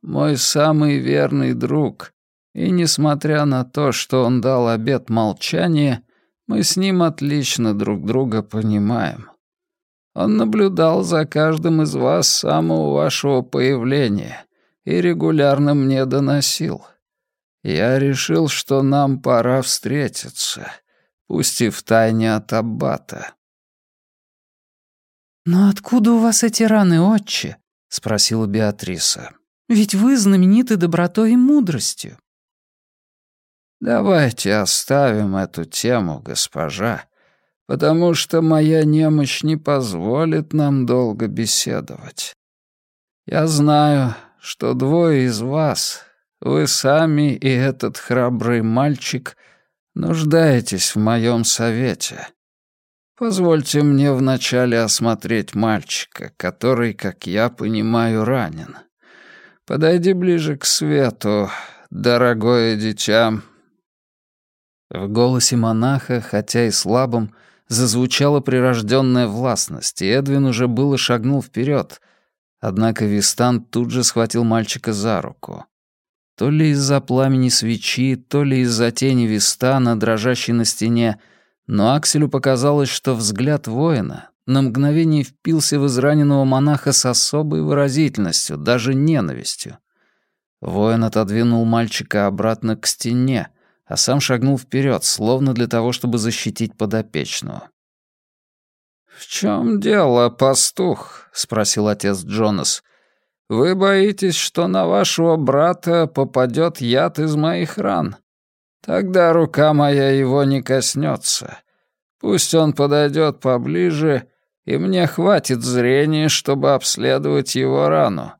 S2: мой самый верный друг, и несмотря на то, что он дал обет молчания, мы с ним отлично друг друга понимаем. Он наблюдал за каждым из вас с самого вашего появления и регулярно мне доносил. Я решил, что нам пора встретиться» пусть и в тайне от аббата.
S4: «Но откуда у вас эти раны, отче?» — спросила Беатриса. «Ведь вы знамениты добротой и мудростью».
S2: «Давайте оставим эту тему, госпожа, потому что моя немощь не позволит нам долго беседовать. Я знаю, что двое из вас, вы сами и этот храбрый мальчик — нуждаетесь в моем совете. Позвольте мне вначале осмотреть мальчика, который, как я понимаю, ранен. Подойди ближе к свету, дорогое дитя».
S1: В голосе монаха, хотя и слабом, зазвучала прирожденная властность, и Эдвин уже было шагнул вперед. Однако Вистан тут же схватил мальчика за руку. То ли из-за пламени свечи, то ли из-за тени Вистана, дрожащей на стене, но Акселю показалось, что взгляд воина на мгновение впился в израненного монаха с особой выразительностью, даже ненавистью. Воин отодвинул мальчика обратно к стене, а сам шагнул вперед, словно для того, чтобы защитить подопечного.
S2: «В чем дело, пастух?» — спросил отец Джонас. Вы боитесь, что на вашего брата попадет яд из моих ран? Тогда рука моя его не коснется. Пусть он подойдет поближе, и мне хватит зрения, чтобы обследовать его рану.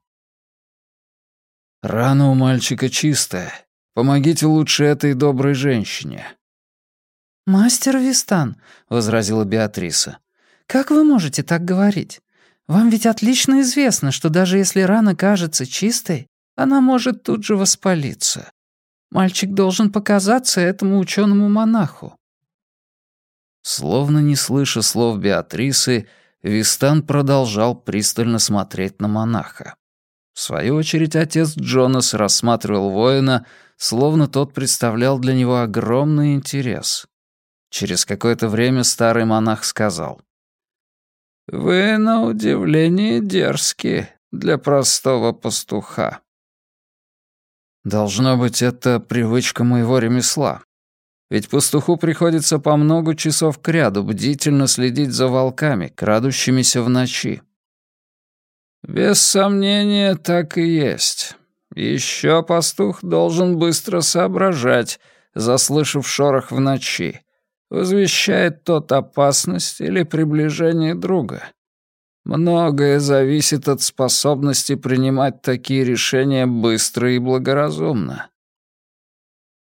S1: Рана у мальчика чистая. Помогите лучше этой доброй женщине.
S4: «Мастер Вистан», — возразила Беатриса, — «как вы можете так говорить? Вам ведь отлично известно, что даже если рана кажется чистой, она может тут же воспалиться. Мальчик должен показаться этому ученому монаху.
S1: Словно не слыша слов Беатрисы, Вистан продолжал пристально смотреть на монаха. В свою очередь отец Джонас рассматривал воина, словно тот представлял для него огромный интерес. Через какое-то время старый монах сказал.
S3: «Вы, на удивление, дерзки для простого пастуха».
S2: «Должно быть, это привычка моего ремесла. Ведь пастуху приходится по много часов кряду бдительно следить за волками, крадущимися в ночи».
S3: «Без сомнения, так и есть. Еще пастух должен быстро соображать, заслышав шорох в ночи, Возвещает тот опасность или приближение друга. Многое зависит от способности принимать такие решения быстро и благоразумно.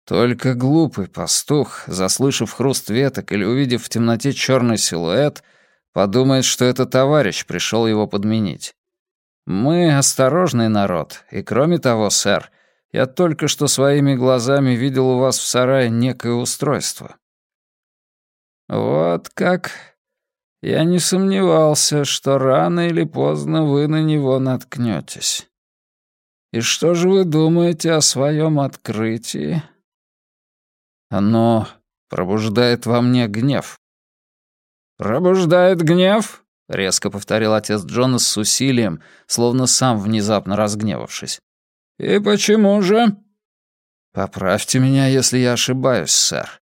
S2: Только глупый пастух, заслышав хруст веток или увидев в темноте черный силуэт, подумает, что это товарищ пришел его подменить. Мы осторожный народ, и кроме того, сэр, я только что своими глазами видел у вас в сарае некое устройство.
S3: «Вот как? Я не сомневался, что рано или поздно вы на него наткнетесь. И что же вы думаете о своем открытии?»
S2: «Оно пробуждает во мне гнев».
S3: «Пробуждает гнев?»
S2: — резко повторил отец Джона с усилием, словно сам внезапно разгневавшись.
S3: «И почему же?»
S2: «Поправьте меня, если я ошибаюсь, сэр.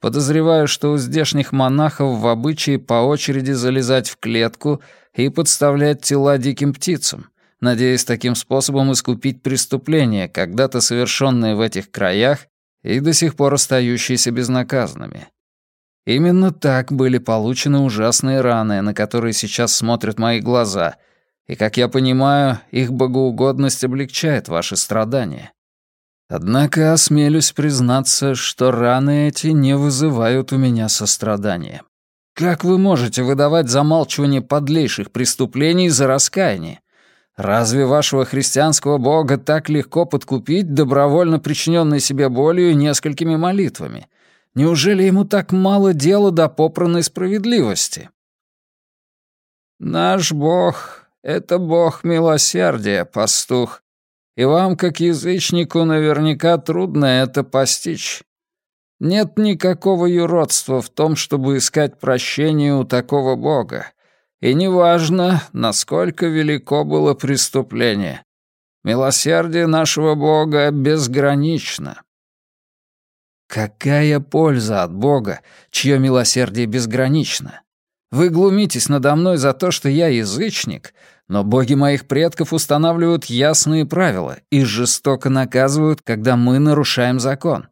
S2: Подозреваю, что у здешних монахов в обычае по очереди залезать в клетку и подставлять тела диким птицам, надеясь таким способом искупить преступления, когда-то совершенные в этих краях и до сих пор остающиеся безнаказанными. Именно так были получены ужасные раны, на которые сейчас смотрят мои глаза, и, как я понимаю, их богоугодность облегчает ваши страдания. Однако осмелюсь признаться, что раны эти не вызывают у меня сострадания. Как вы можете выдавать замалчивание подлейших преступлений за раскаяние? Разве вашего христианского бога так легко подкупить, добровольно причиненной себе болью несколькими молитвами? Неужели ему так мало дела до попранной справедливости?
S3: Наш бог — это бог милосердия, пастух, и вам, как язычнику, наверняка трудно это постичь. Нет никакого юродства в том, чтобы искать прощение у такого бога. И неважно, насколько велико было преступление. Милосердие нашего бога безгранично.
S2: Какая польза от бога, чье милосердие безгранично? Вы глумитесь надо мной за то, что я язычник, но боги моих предков устанавливают ясные правила и жестоко наказывают, когда мы нарушаем закон.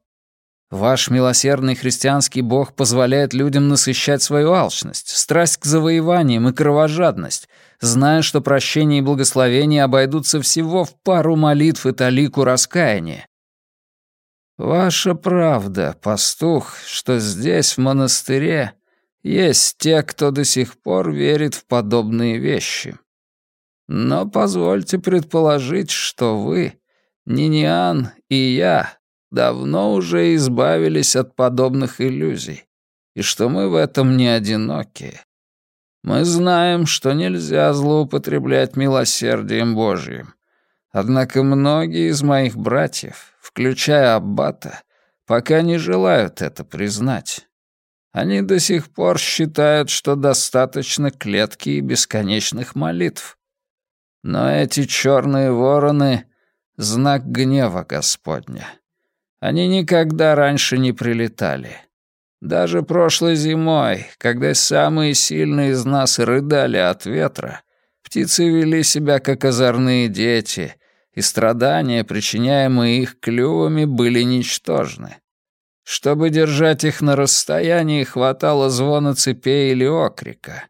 S2: Ваш милосердный христианский бог позволяет людям насыщать свою алчность, страсть к завоеваниям и кровожадность, зная, что прощение и благословение обойдутся всего в пару молитв и талику раскаяния.
S3: Ваша правда, пастух, что здесь, в монастыре, есть те, кто до сих пор верит в подобные вещи. Но позвольте предположить, что вы, Ниниан и я давно уже избавились от подобных иллюзий, и что мы в этом не одиноки. Мы знаем, что нельзя злоупотреблять милосердием Божьим. Однако многие из моих братьев, включая Аббата, пока не желают это признать. Они до сих пор считают, что достаточно клетки и бесконечных молитв. Но эти черные вороны — знак гнева Господня. Они никогда раньше не прилетали. Даже прошлой зимой, когда самые сильные из нас рыдали от ветра, птицы вели себя как озорные дети, и страдания, причиняемые их клювами, были ничтожны. Чтобы держать их на расстоянии, хватало звона цепей или окрика.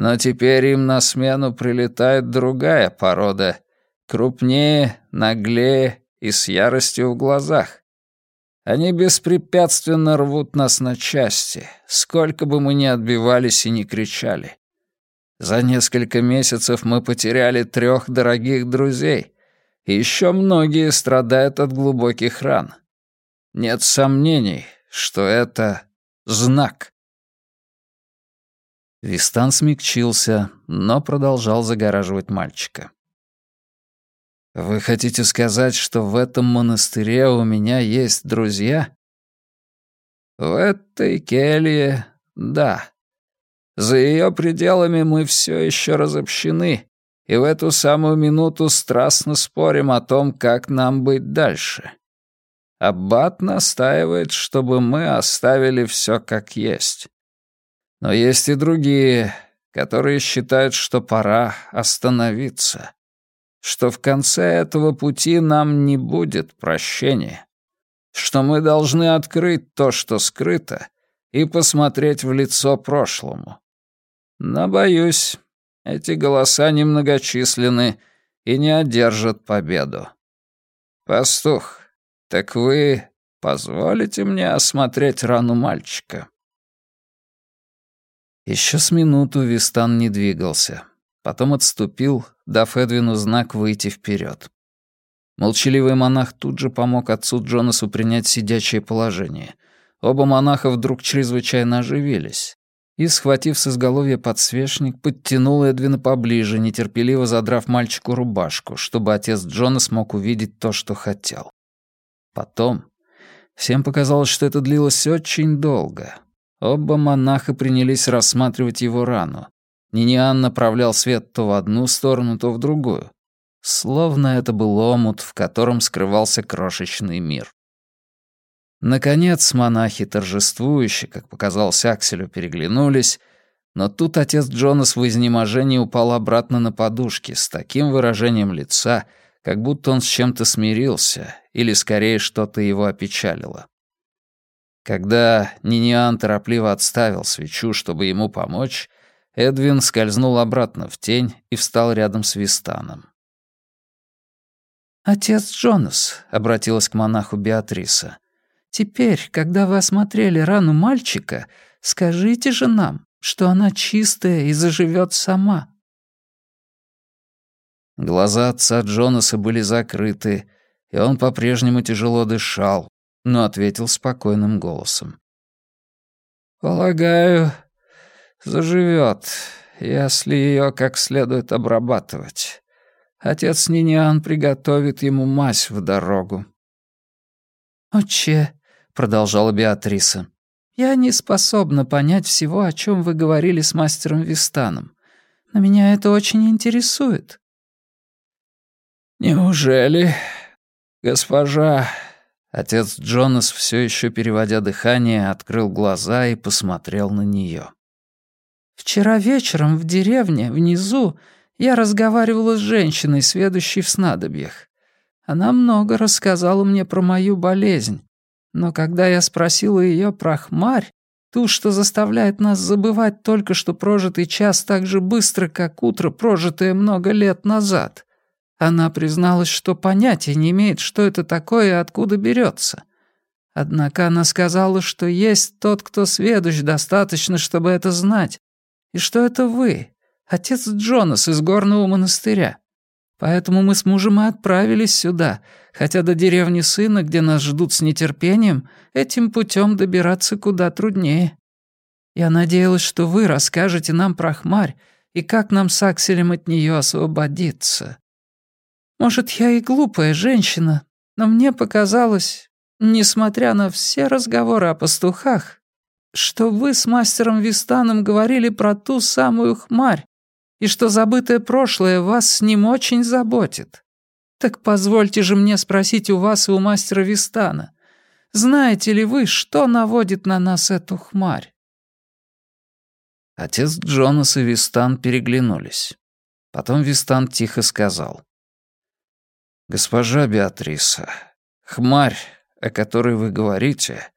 S3: Но теперь им на смену прилетает другая порода, крупнее, наглее и с яростью в глазах. Они беспрепятственно рвут нас на части, сколько бы мы ни отбивались и ни кричали. За несколько месяцев мы потеряли трех дорогих друзей, и еще многие страдают от глубоких ран. Нет сомнений, что это знак. Вистан смягчился, но продолжал загораживать мальчика. «Вы хотите сказать, что в этом монастыре у меня есть друзья?» «В этой келье — да. За ее пределами мы все еще разобщены, и в эту самую минуту страстно спорим о том, как нам быть дальше. Аббат настаивает, чтобы мы оставили все как есть. Но есть и другие, которые считают, что пора остановиться, что в конце этого пути нам не будет прощения, что мы должны открыть то, что скрыто, и посмотреть в лицо прошлому. Но, боюсь, эти голоса немногочисленны и не одержат победу. Пастух, так вы позволите мне осмотреть рану мальчика?»
S1: Еще с минуту Вистан не двигался. Потом отступил, дав Эдвину знак выйти вперед. Молчаливый монах тут же помог отцу Джонасу принять сидячее положение. Оба монаха вдруг чрезвычайно оживились и, схватив с изголовья подсвечник, подтянул Эдвина поближе, нетерпеливо задрав мальчику рубашку, чтобы отец Джона смог увидеть то, что хотел. Потом... Всем показалось, что это длилось очень долго. Оба монаха принялись рассматривать его рану. Ниниан направлял свет то в одну сторону, то в другую. Словно это был омут, в котором скрывался крошечный мир. Наконец монахи торжествующе, как показалось Акселю, переглянулись, но тут отец Джонас в изнеможении упал обратно на подушки с таким выражением лица, как будто он с чем-то смирился, или скорее что-то его опечалило. Когда Ниниан торопливо отставил свечу, чтобы ему помочь, Эдвин скользнул обратно в тень и встал рядом с Вистаном. «Отец Джонас», — обратилась к монаху Беатриса, — Теперь, когда вы осмотрели рану мальчика, скажите же нам, что она чистая и заживет сама». Глаза отца Джонаса были закрыты, и он по-прежнему тяжело дышал, но ответил спокойным голосом. «Полагаю, заживет, если ее как следует обрабатывать. Отец Ниниан приготовит ему мазь в дорогу». «Отче, — продолжала Беатриса. «Я не способна понять всего, о чем вы говорили с мастером Вистаном. Но меня это очень интересует». «Неужели, госпожа...» Отец Джонас, все еще переводя дыхание, открыл глаза и посмотрел на нее. «Вчера вечером в деревне, внизу, я разговаривала с женщиной, сведущей в снадобьях. Она много рассказала мне про мою болезнь, но когда я спросила ее про хмарь, ту, что заставляет нас забывать только что прожитый час так же быстро, как утро, прожитое много лет назад, она призналась, что понятия не имеет, что это такое и откуда берется. Однако она сказала, что есть тот, кто сведущ достаточно, чтобы это знать, и что это вы, отец Джонас из горного монастыря. Поэтому мы с мужем и отправились сюда, хотя до деревни сына, где нас ждут с нетерпением, этим путем добираться куда труднее. Я надеялась, что вы расскажете нам про хмарь и как нам с Акселем от нее освободиться. Может, я и глупая женщина, но мне показалось, несмотря на все разговоры о пастухах, что вы с мастером Вистаном говорили про ту самую хмарь, и что забытое прошлое вас с ним очень заботит. Так позвольте же мне спросить у вас и у мастера Вистана, знаете ли вы, что наводит на нас эту хмарь?» Отец Джонас и Вистан переглянулись. Потом Вистан тихо сказал. «Госпожа Беатриса, хмарь, о которой вы говорите,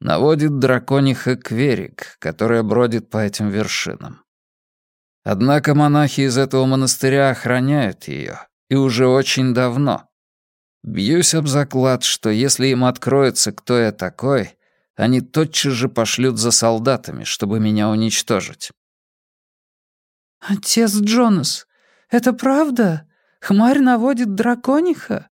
S1: наводит дракониха Кверик, которая бродит по этим вершинам. Однако монахи из этого монастыря охраняют ее, и уже очень давно. Бьюсь об заклад, что если им откроется, кто я такой, они тотчас же пошлют за солдатами, чтобы меня уничтожить. «Отец Джонас, это правда? Хмарь наводит дракониха?»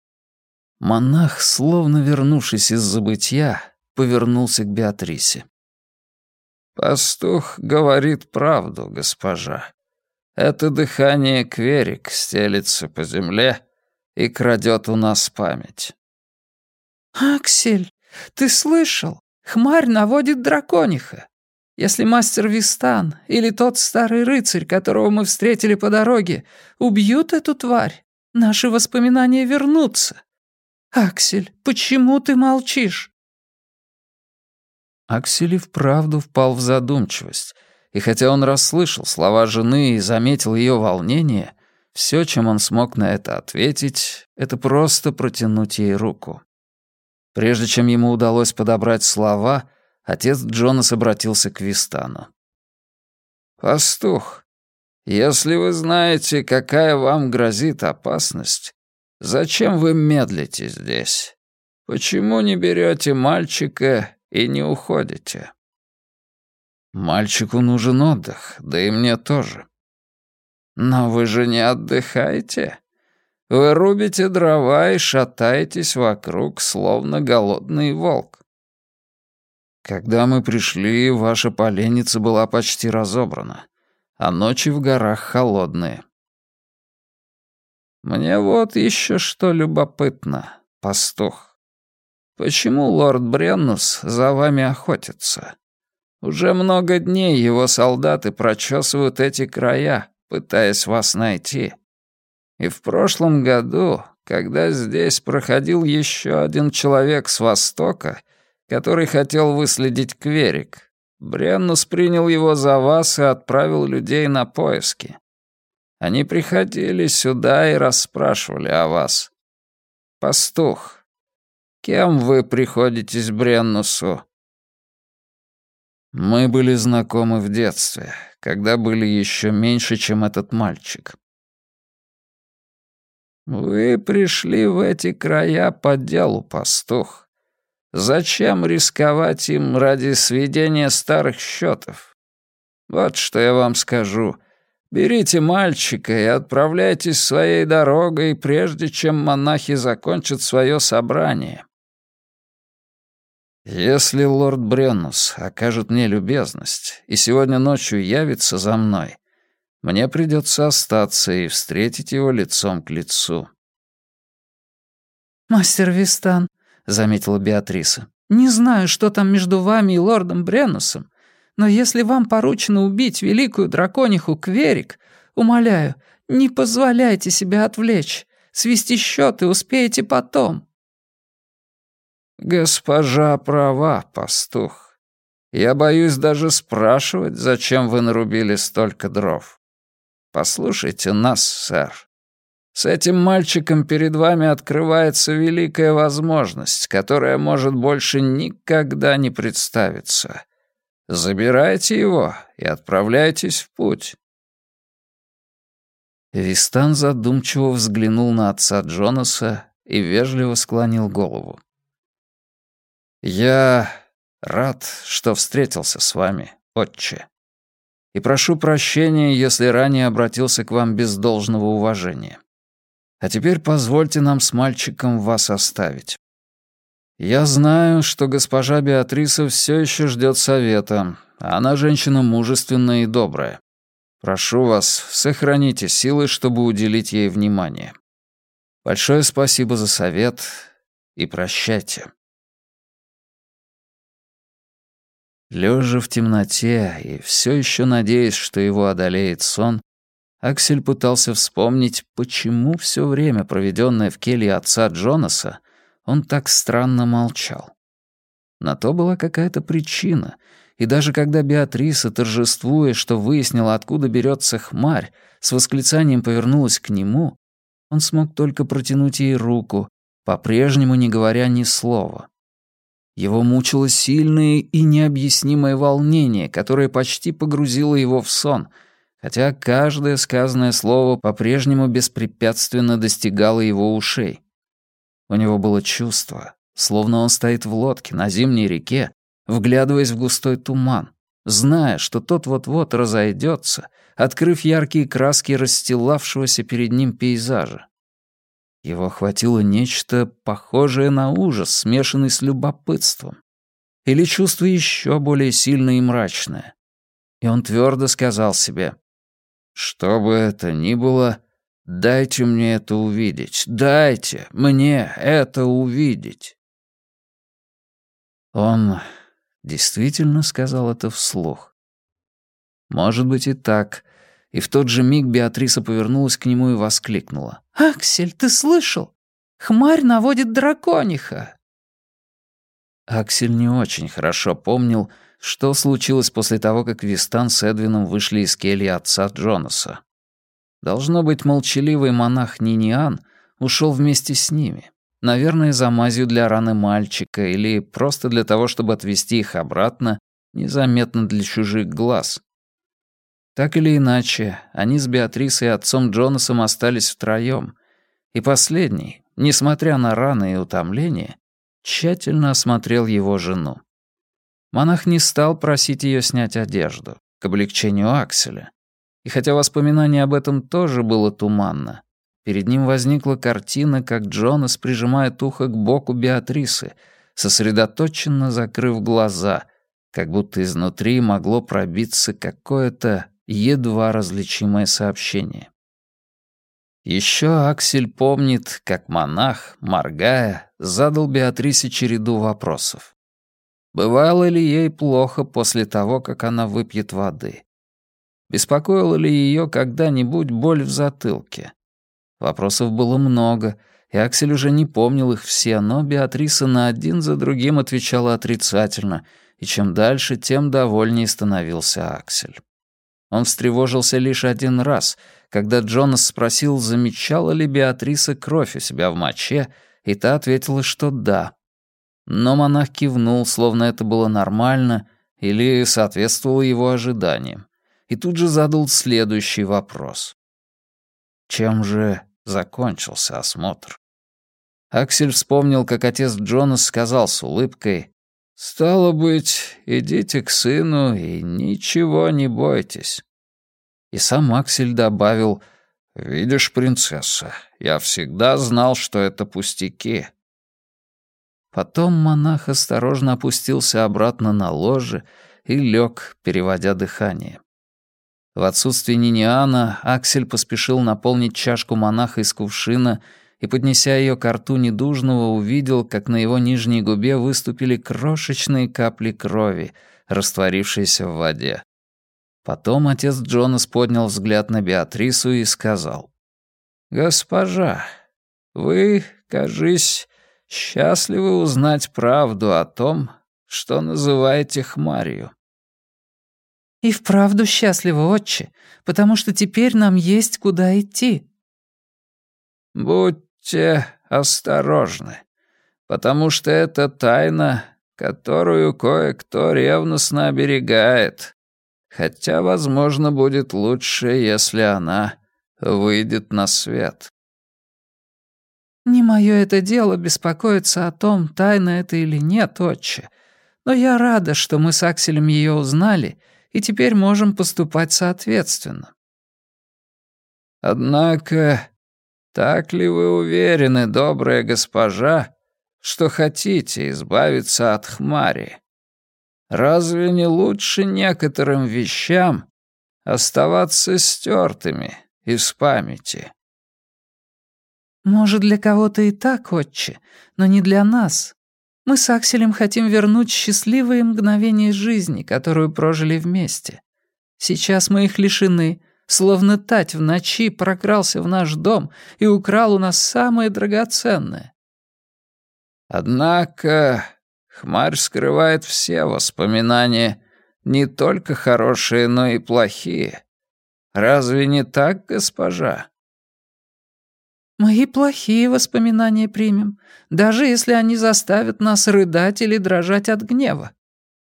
S1: Монах, словно вернувшись из забытья, повернулся к Беатрисе. «Пастух говорит правду, госпожа. Это дыхание Кверик стелится по земле и крадет у нас память. «Аксель, ты слышал? Хмарь наводит дракониха.
S4: Если мастер Вистан или тот старый рыцарь, которого мы встретили по дороге, убьют эту тварь, наши воспоминания вернутся. Аксель, почему ты молчишь?»
S1: Аксель и вправду впал в задумчивость, и хотя он расслышал слова жены и заметил ее волнение, все, чем он смог на это ответить, это просто протянуть ей руку. Прежде чем ему удалось подобрать слова, отец Джонас обратился к Вистану.
S3: «Пастух, если вы знаете, какая вам грозит опасность, зачем вы медлите здесь? Почему не берете мальчика и не уходите?»
S1: «Мальчику нужен отдых, да и мне тоже».
S3: «Но вы же не отдыхаете. Вы рубите дрова и шатаетесь вокруг, словно голодный волк».
S1: «Когда мы пришли, ваша поленница была почти разобрана, а ночи в горах холодные».
S3: «Мне вот еще что любопытно, пастух. Почему лорд Бреннус за вами охотится?» Уже много дней его солдаты прочесывают эти края, пытаясь вас найти. И в прошлом году, когда здесь проходил еще один человек с Востока, который хотел выследить Кверик, Бреннус принял его за вас и отправил людей на поиски. Они приходили сюда и расспрашивали о вас. Пастух, кем вы приходитесь Бреннусу?
S1: Мы были знакомы в детстве, когда были еще меньше, чем этот мальчик.
S3: Вы пришли в эти края по делу, пастух. Зачем рисковать им ради сведения старых счетов? Вот что я вам скажу. Берите мальчика и отправляйтесь своей дорогой, прежде чем монахи закончат свое собрание.
S1: Если лорд Бреннус окажет мне любезность и сегодня ночью явится за мной, мне придется остаться и встретить его лицом к лицу.
S4: «Мастер Вистан», — заметила Беатриса, — «не знаю, что там между вами и лордом Бреннусом, но если вам поручено убить великую дракониху Кверик, умоляю, не позволяйте себя отвлечь. Свести счеты успеете потом».
S3: «Госпожа права, пастух. Я боюсь даже спрашивать, зачем вы нарубили столько дров. Послушайте нас, сэр. С этим мальчиком перед вами открывается великая возможность, которая может больше никогда не представиться. Забирайте его и отправляйтесь в путь».
S1: Вистан задумчиво взглянул на отца Джонаса и вежливо склонил голову. «Я рад, что встретился с вами, отче. И прошу прощения, если ранее обратился к вам без должного уважения. А теперь позвольте нам с мальчиком вас оставить. Я знаю, что госпожа Беатриса все еще ждет совета, она женщина мужественная и добрая. Прошу вас, сохраните силы, чтобы уделить ей внимание. Большое спасибо за совет и прощайте. Лежа в темноте и все еще надеясь, что его одолеет сон, Аксель пытался вспомнить, почему все время, проведенное в келье отца Джонаса, он так странно молчал. На то была какая-то причина, и даже когда Беатриса, торжествуя, что выяснила, откуда берется хмарь, с восклицанием повернулась к нему, он смог только протянуть ей руку, по-прежнему не говоря ни слова. Его мучило сильное и необъяснимое волнение, которое почти погрузило его в сон, хотя каждое сказанное слово по-прежнему беспрепятственно достигало его ушей. У него было чувство, словно он стоит в лодке на зимней реке, вглядываясь в густой туман, зная, что тот вот-вот разойдется, открыв яркие краски расстилавшегося перед ним пейзажа. Его охватило нечто похожее на ужас, смешанный с любопытством. Или чувство еще более сильное и мрачное. И он твердо сказал себе, «Что бы это ни было, дайте мне это увидеть, дайте мне это увидеть». Он действительно сказал это вслух. Может быть и так. И в тот же миг Беатриса повернулась к нему и воскликнула.
S4: «Аксель, ты слышал? Хмарь наводит дракониха!»
S1: Аксель не очень хорошо помнил, что случилось после того, как Вистан с Эдвином вышли из кельи отца Джонаса. Должно быть, молчаливый монах Ниниан ушел вместе с ними. Наверное, за мазью для раны мальчика или просто для того, чтобы отвести их обратно, незаметно для чужих глаз. Так или иначе, они с Беатрисой и отцом Джонасом остались втроём, и последний, несмотря на раны и утомление, тщательно осмотрел его жену. Монах не стал просить ее снять одежду, к облегчению Акселя. И хотя воспоминание об этом тоже было туманно, перед ним возникла картина, как Джонас прижимает ухо к боку Беатрисы, сосредоточенно закрыв глаза, как будто изнутри могло пробиться какое-то едва различимое сообщение. Еще Аксель помнит, как монах, моргая, задал Беатрисе череду вопросов. Бывало ли ей плохо после того, как она выпьет воды? Беспокоила ли ее когда-нибудь боль в затылке? Вопросов было много, и Аксель уже не помнил их все, но Беатриса на один за другим отвечала отрицательно, и чем дальше, тем довольнее становился Аксель. Он встревожился лишь один раз, когда Джонас спросил, замечала ли Беатриса кровь у себя в моче, и та ответила, что да. Но монах кивнул, словно это было нормально или соответствовало его ожиданиям, и тут же задал следующий вопрос. Чем же закончился осмотр? Аксель вспомнил, как отец Джонас сказал с улыбкой, «Стало быть, идите к сыну и ничего не бойтесь». И сам Аксель добавил, «Видишь, принцесса, я всегда знал, что это пустяки». Потом монах осторожно опустился обратно на ложе и лег, переводя дыхание. В отсутствие Ниниана Аксель поспешил наполнить чашку монаха из кувшина и, поднеся ее к рту недужного, увидел, как на его нижней губе выступили крошечные капли крови, растворившиеся в воде. Потом отец Джонас поднял взгляд на Беатрису и сказал, «Госпожа, вы, кажись, счастливы узнать правду о том, что называете хмарью».
S4: «И вправду счастливы, отче, потому что теперь нам есть куда идти».
S3: «Будьте осторожны, потому что это тайна, которую кое-кто ревностно оберегает, хотя, возможно, будет лучше, если она выйдет на свет».
S4: «Не мое это дело беспокоиться о том, тайна это или нет, отче. Но я рада, что мы с Акселем ее узнали, и теперь можем поступать соответственно».
S3: «Однако так ли вы уверены, добрая госпожа, что хотите избавиться от хмари? Разве не лучше некоторым вещам оставаться стертыми из памяти?»
S4: «Может, для кого-то и так, отче, но не для нас. Мы с Акселем хотим вернуть счастливые мгновения жизни, которую прожили вместе. Сейчас мы их лишены, словно тать в ночи прокрался в наш дом и украл у нас самое драгоценное.
S3: Однако хмарь скрывает все воспоминания, не только хорошие, но и плохие. Разве не так, госпожа?
S4: Мы плохие воспоминания примем, даже если они заставят нас рыдать или дрожать от гнева.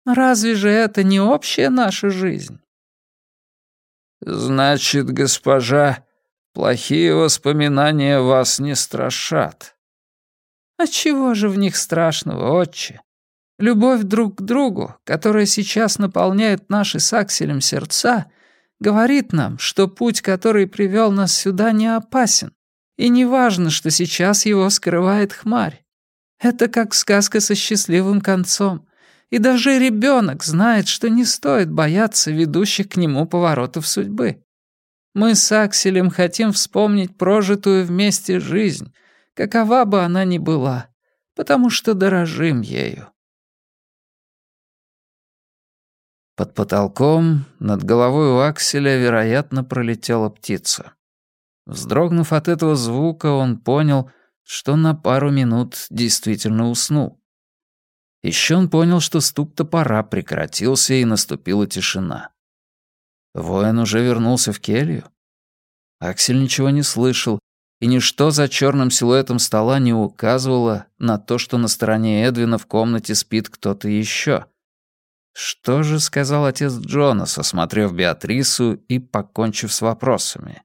S4: Разве же это не общая наша жизнь?
S3: «Значит, госпожа, плохие воспоминания вас не страшат».
S4: «А чего же в них страшного, отче? Любовь друг к другу, которая сейчас наполняет наши с Акселем сердца, говорит нам, что путь, который привел нас сюда, не опасен, и не важно, что сейчас его скрывает хмарь. Это как сказка со счастливым концом. И даже ребенок знает, что не стоит бояться ведущих к нему поворотов судьбы. Мы с Акселем хотим вспомнить прожитую вместе жизнь, какова бы она ни была, потому что дорожим ею.
S1: Под потолком над головой у Акселя, вероятно, пролетела птица. Вздрогнув от этого звука, он понял, что на пару минут действительно уснул. Еще он понял, что стук топора прекратился и наступила тишина. Воин уже вернулся в келью. Аксель ничего не слышал, и ничто за черным силуэтом стола не указывало на то, что на стороне Эдвина в комнате спит кто-то еще. Что же сказал отец Джонас, осмотрев Беатрису и покончив с вопросами?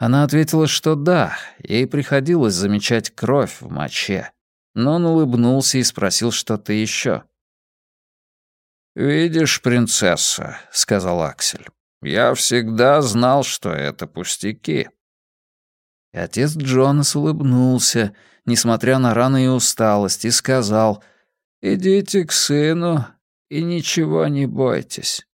S1: Она ответила, что да, ей приходилось замечать кровь в моче, но он улыбнулся и спросил что-то еще. «Видишь, принцесса», — сказал Аксель, — «я всегда знал, что это пустяки». И отец Джонас улыбнулся, несмотря на раны и усталость, и сказал, «Идите к сыну и ничего не бойтесь».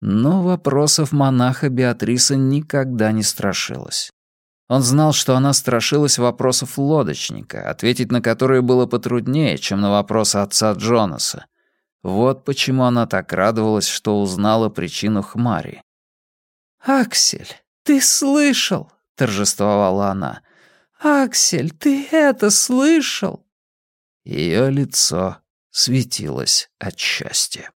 S1: Но вопросов монаха Беатриса никогда не страшилась. Он знал, что она страшилась вопросов лодочника, ответить на которые было потруднее, чем на вопросы отца Джонаса. Вот почему она так радовалась, что узнала причину хмари.
S4: «Аксель, ты слышал?» — торжествовала она. «Аксель, ты это слышал?»
S1: Ее лицо светилось от счастья.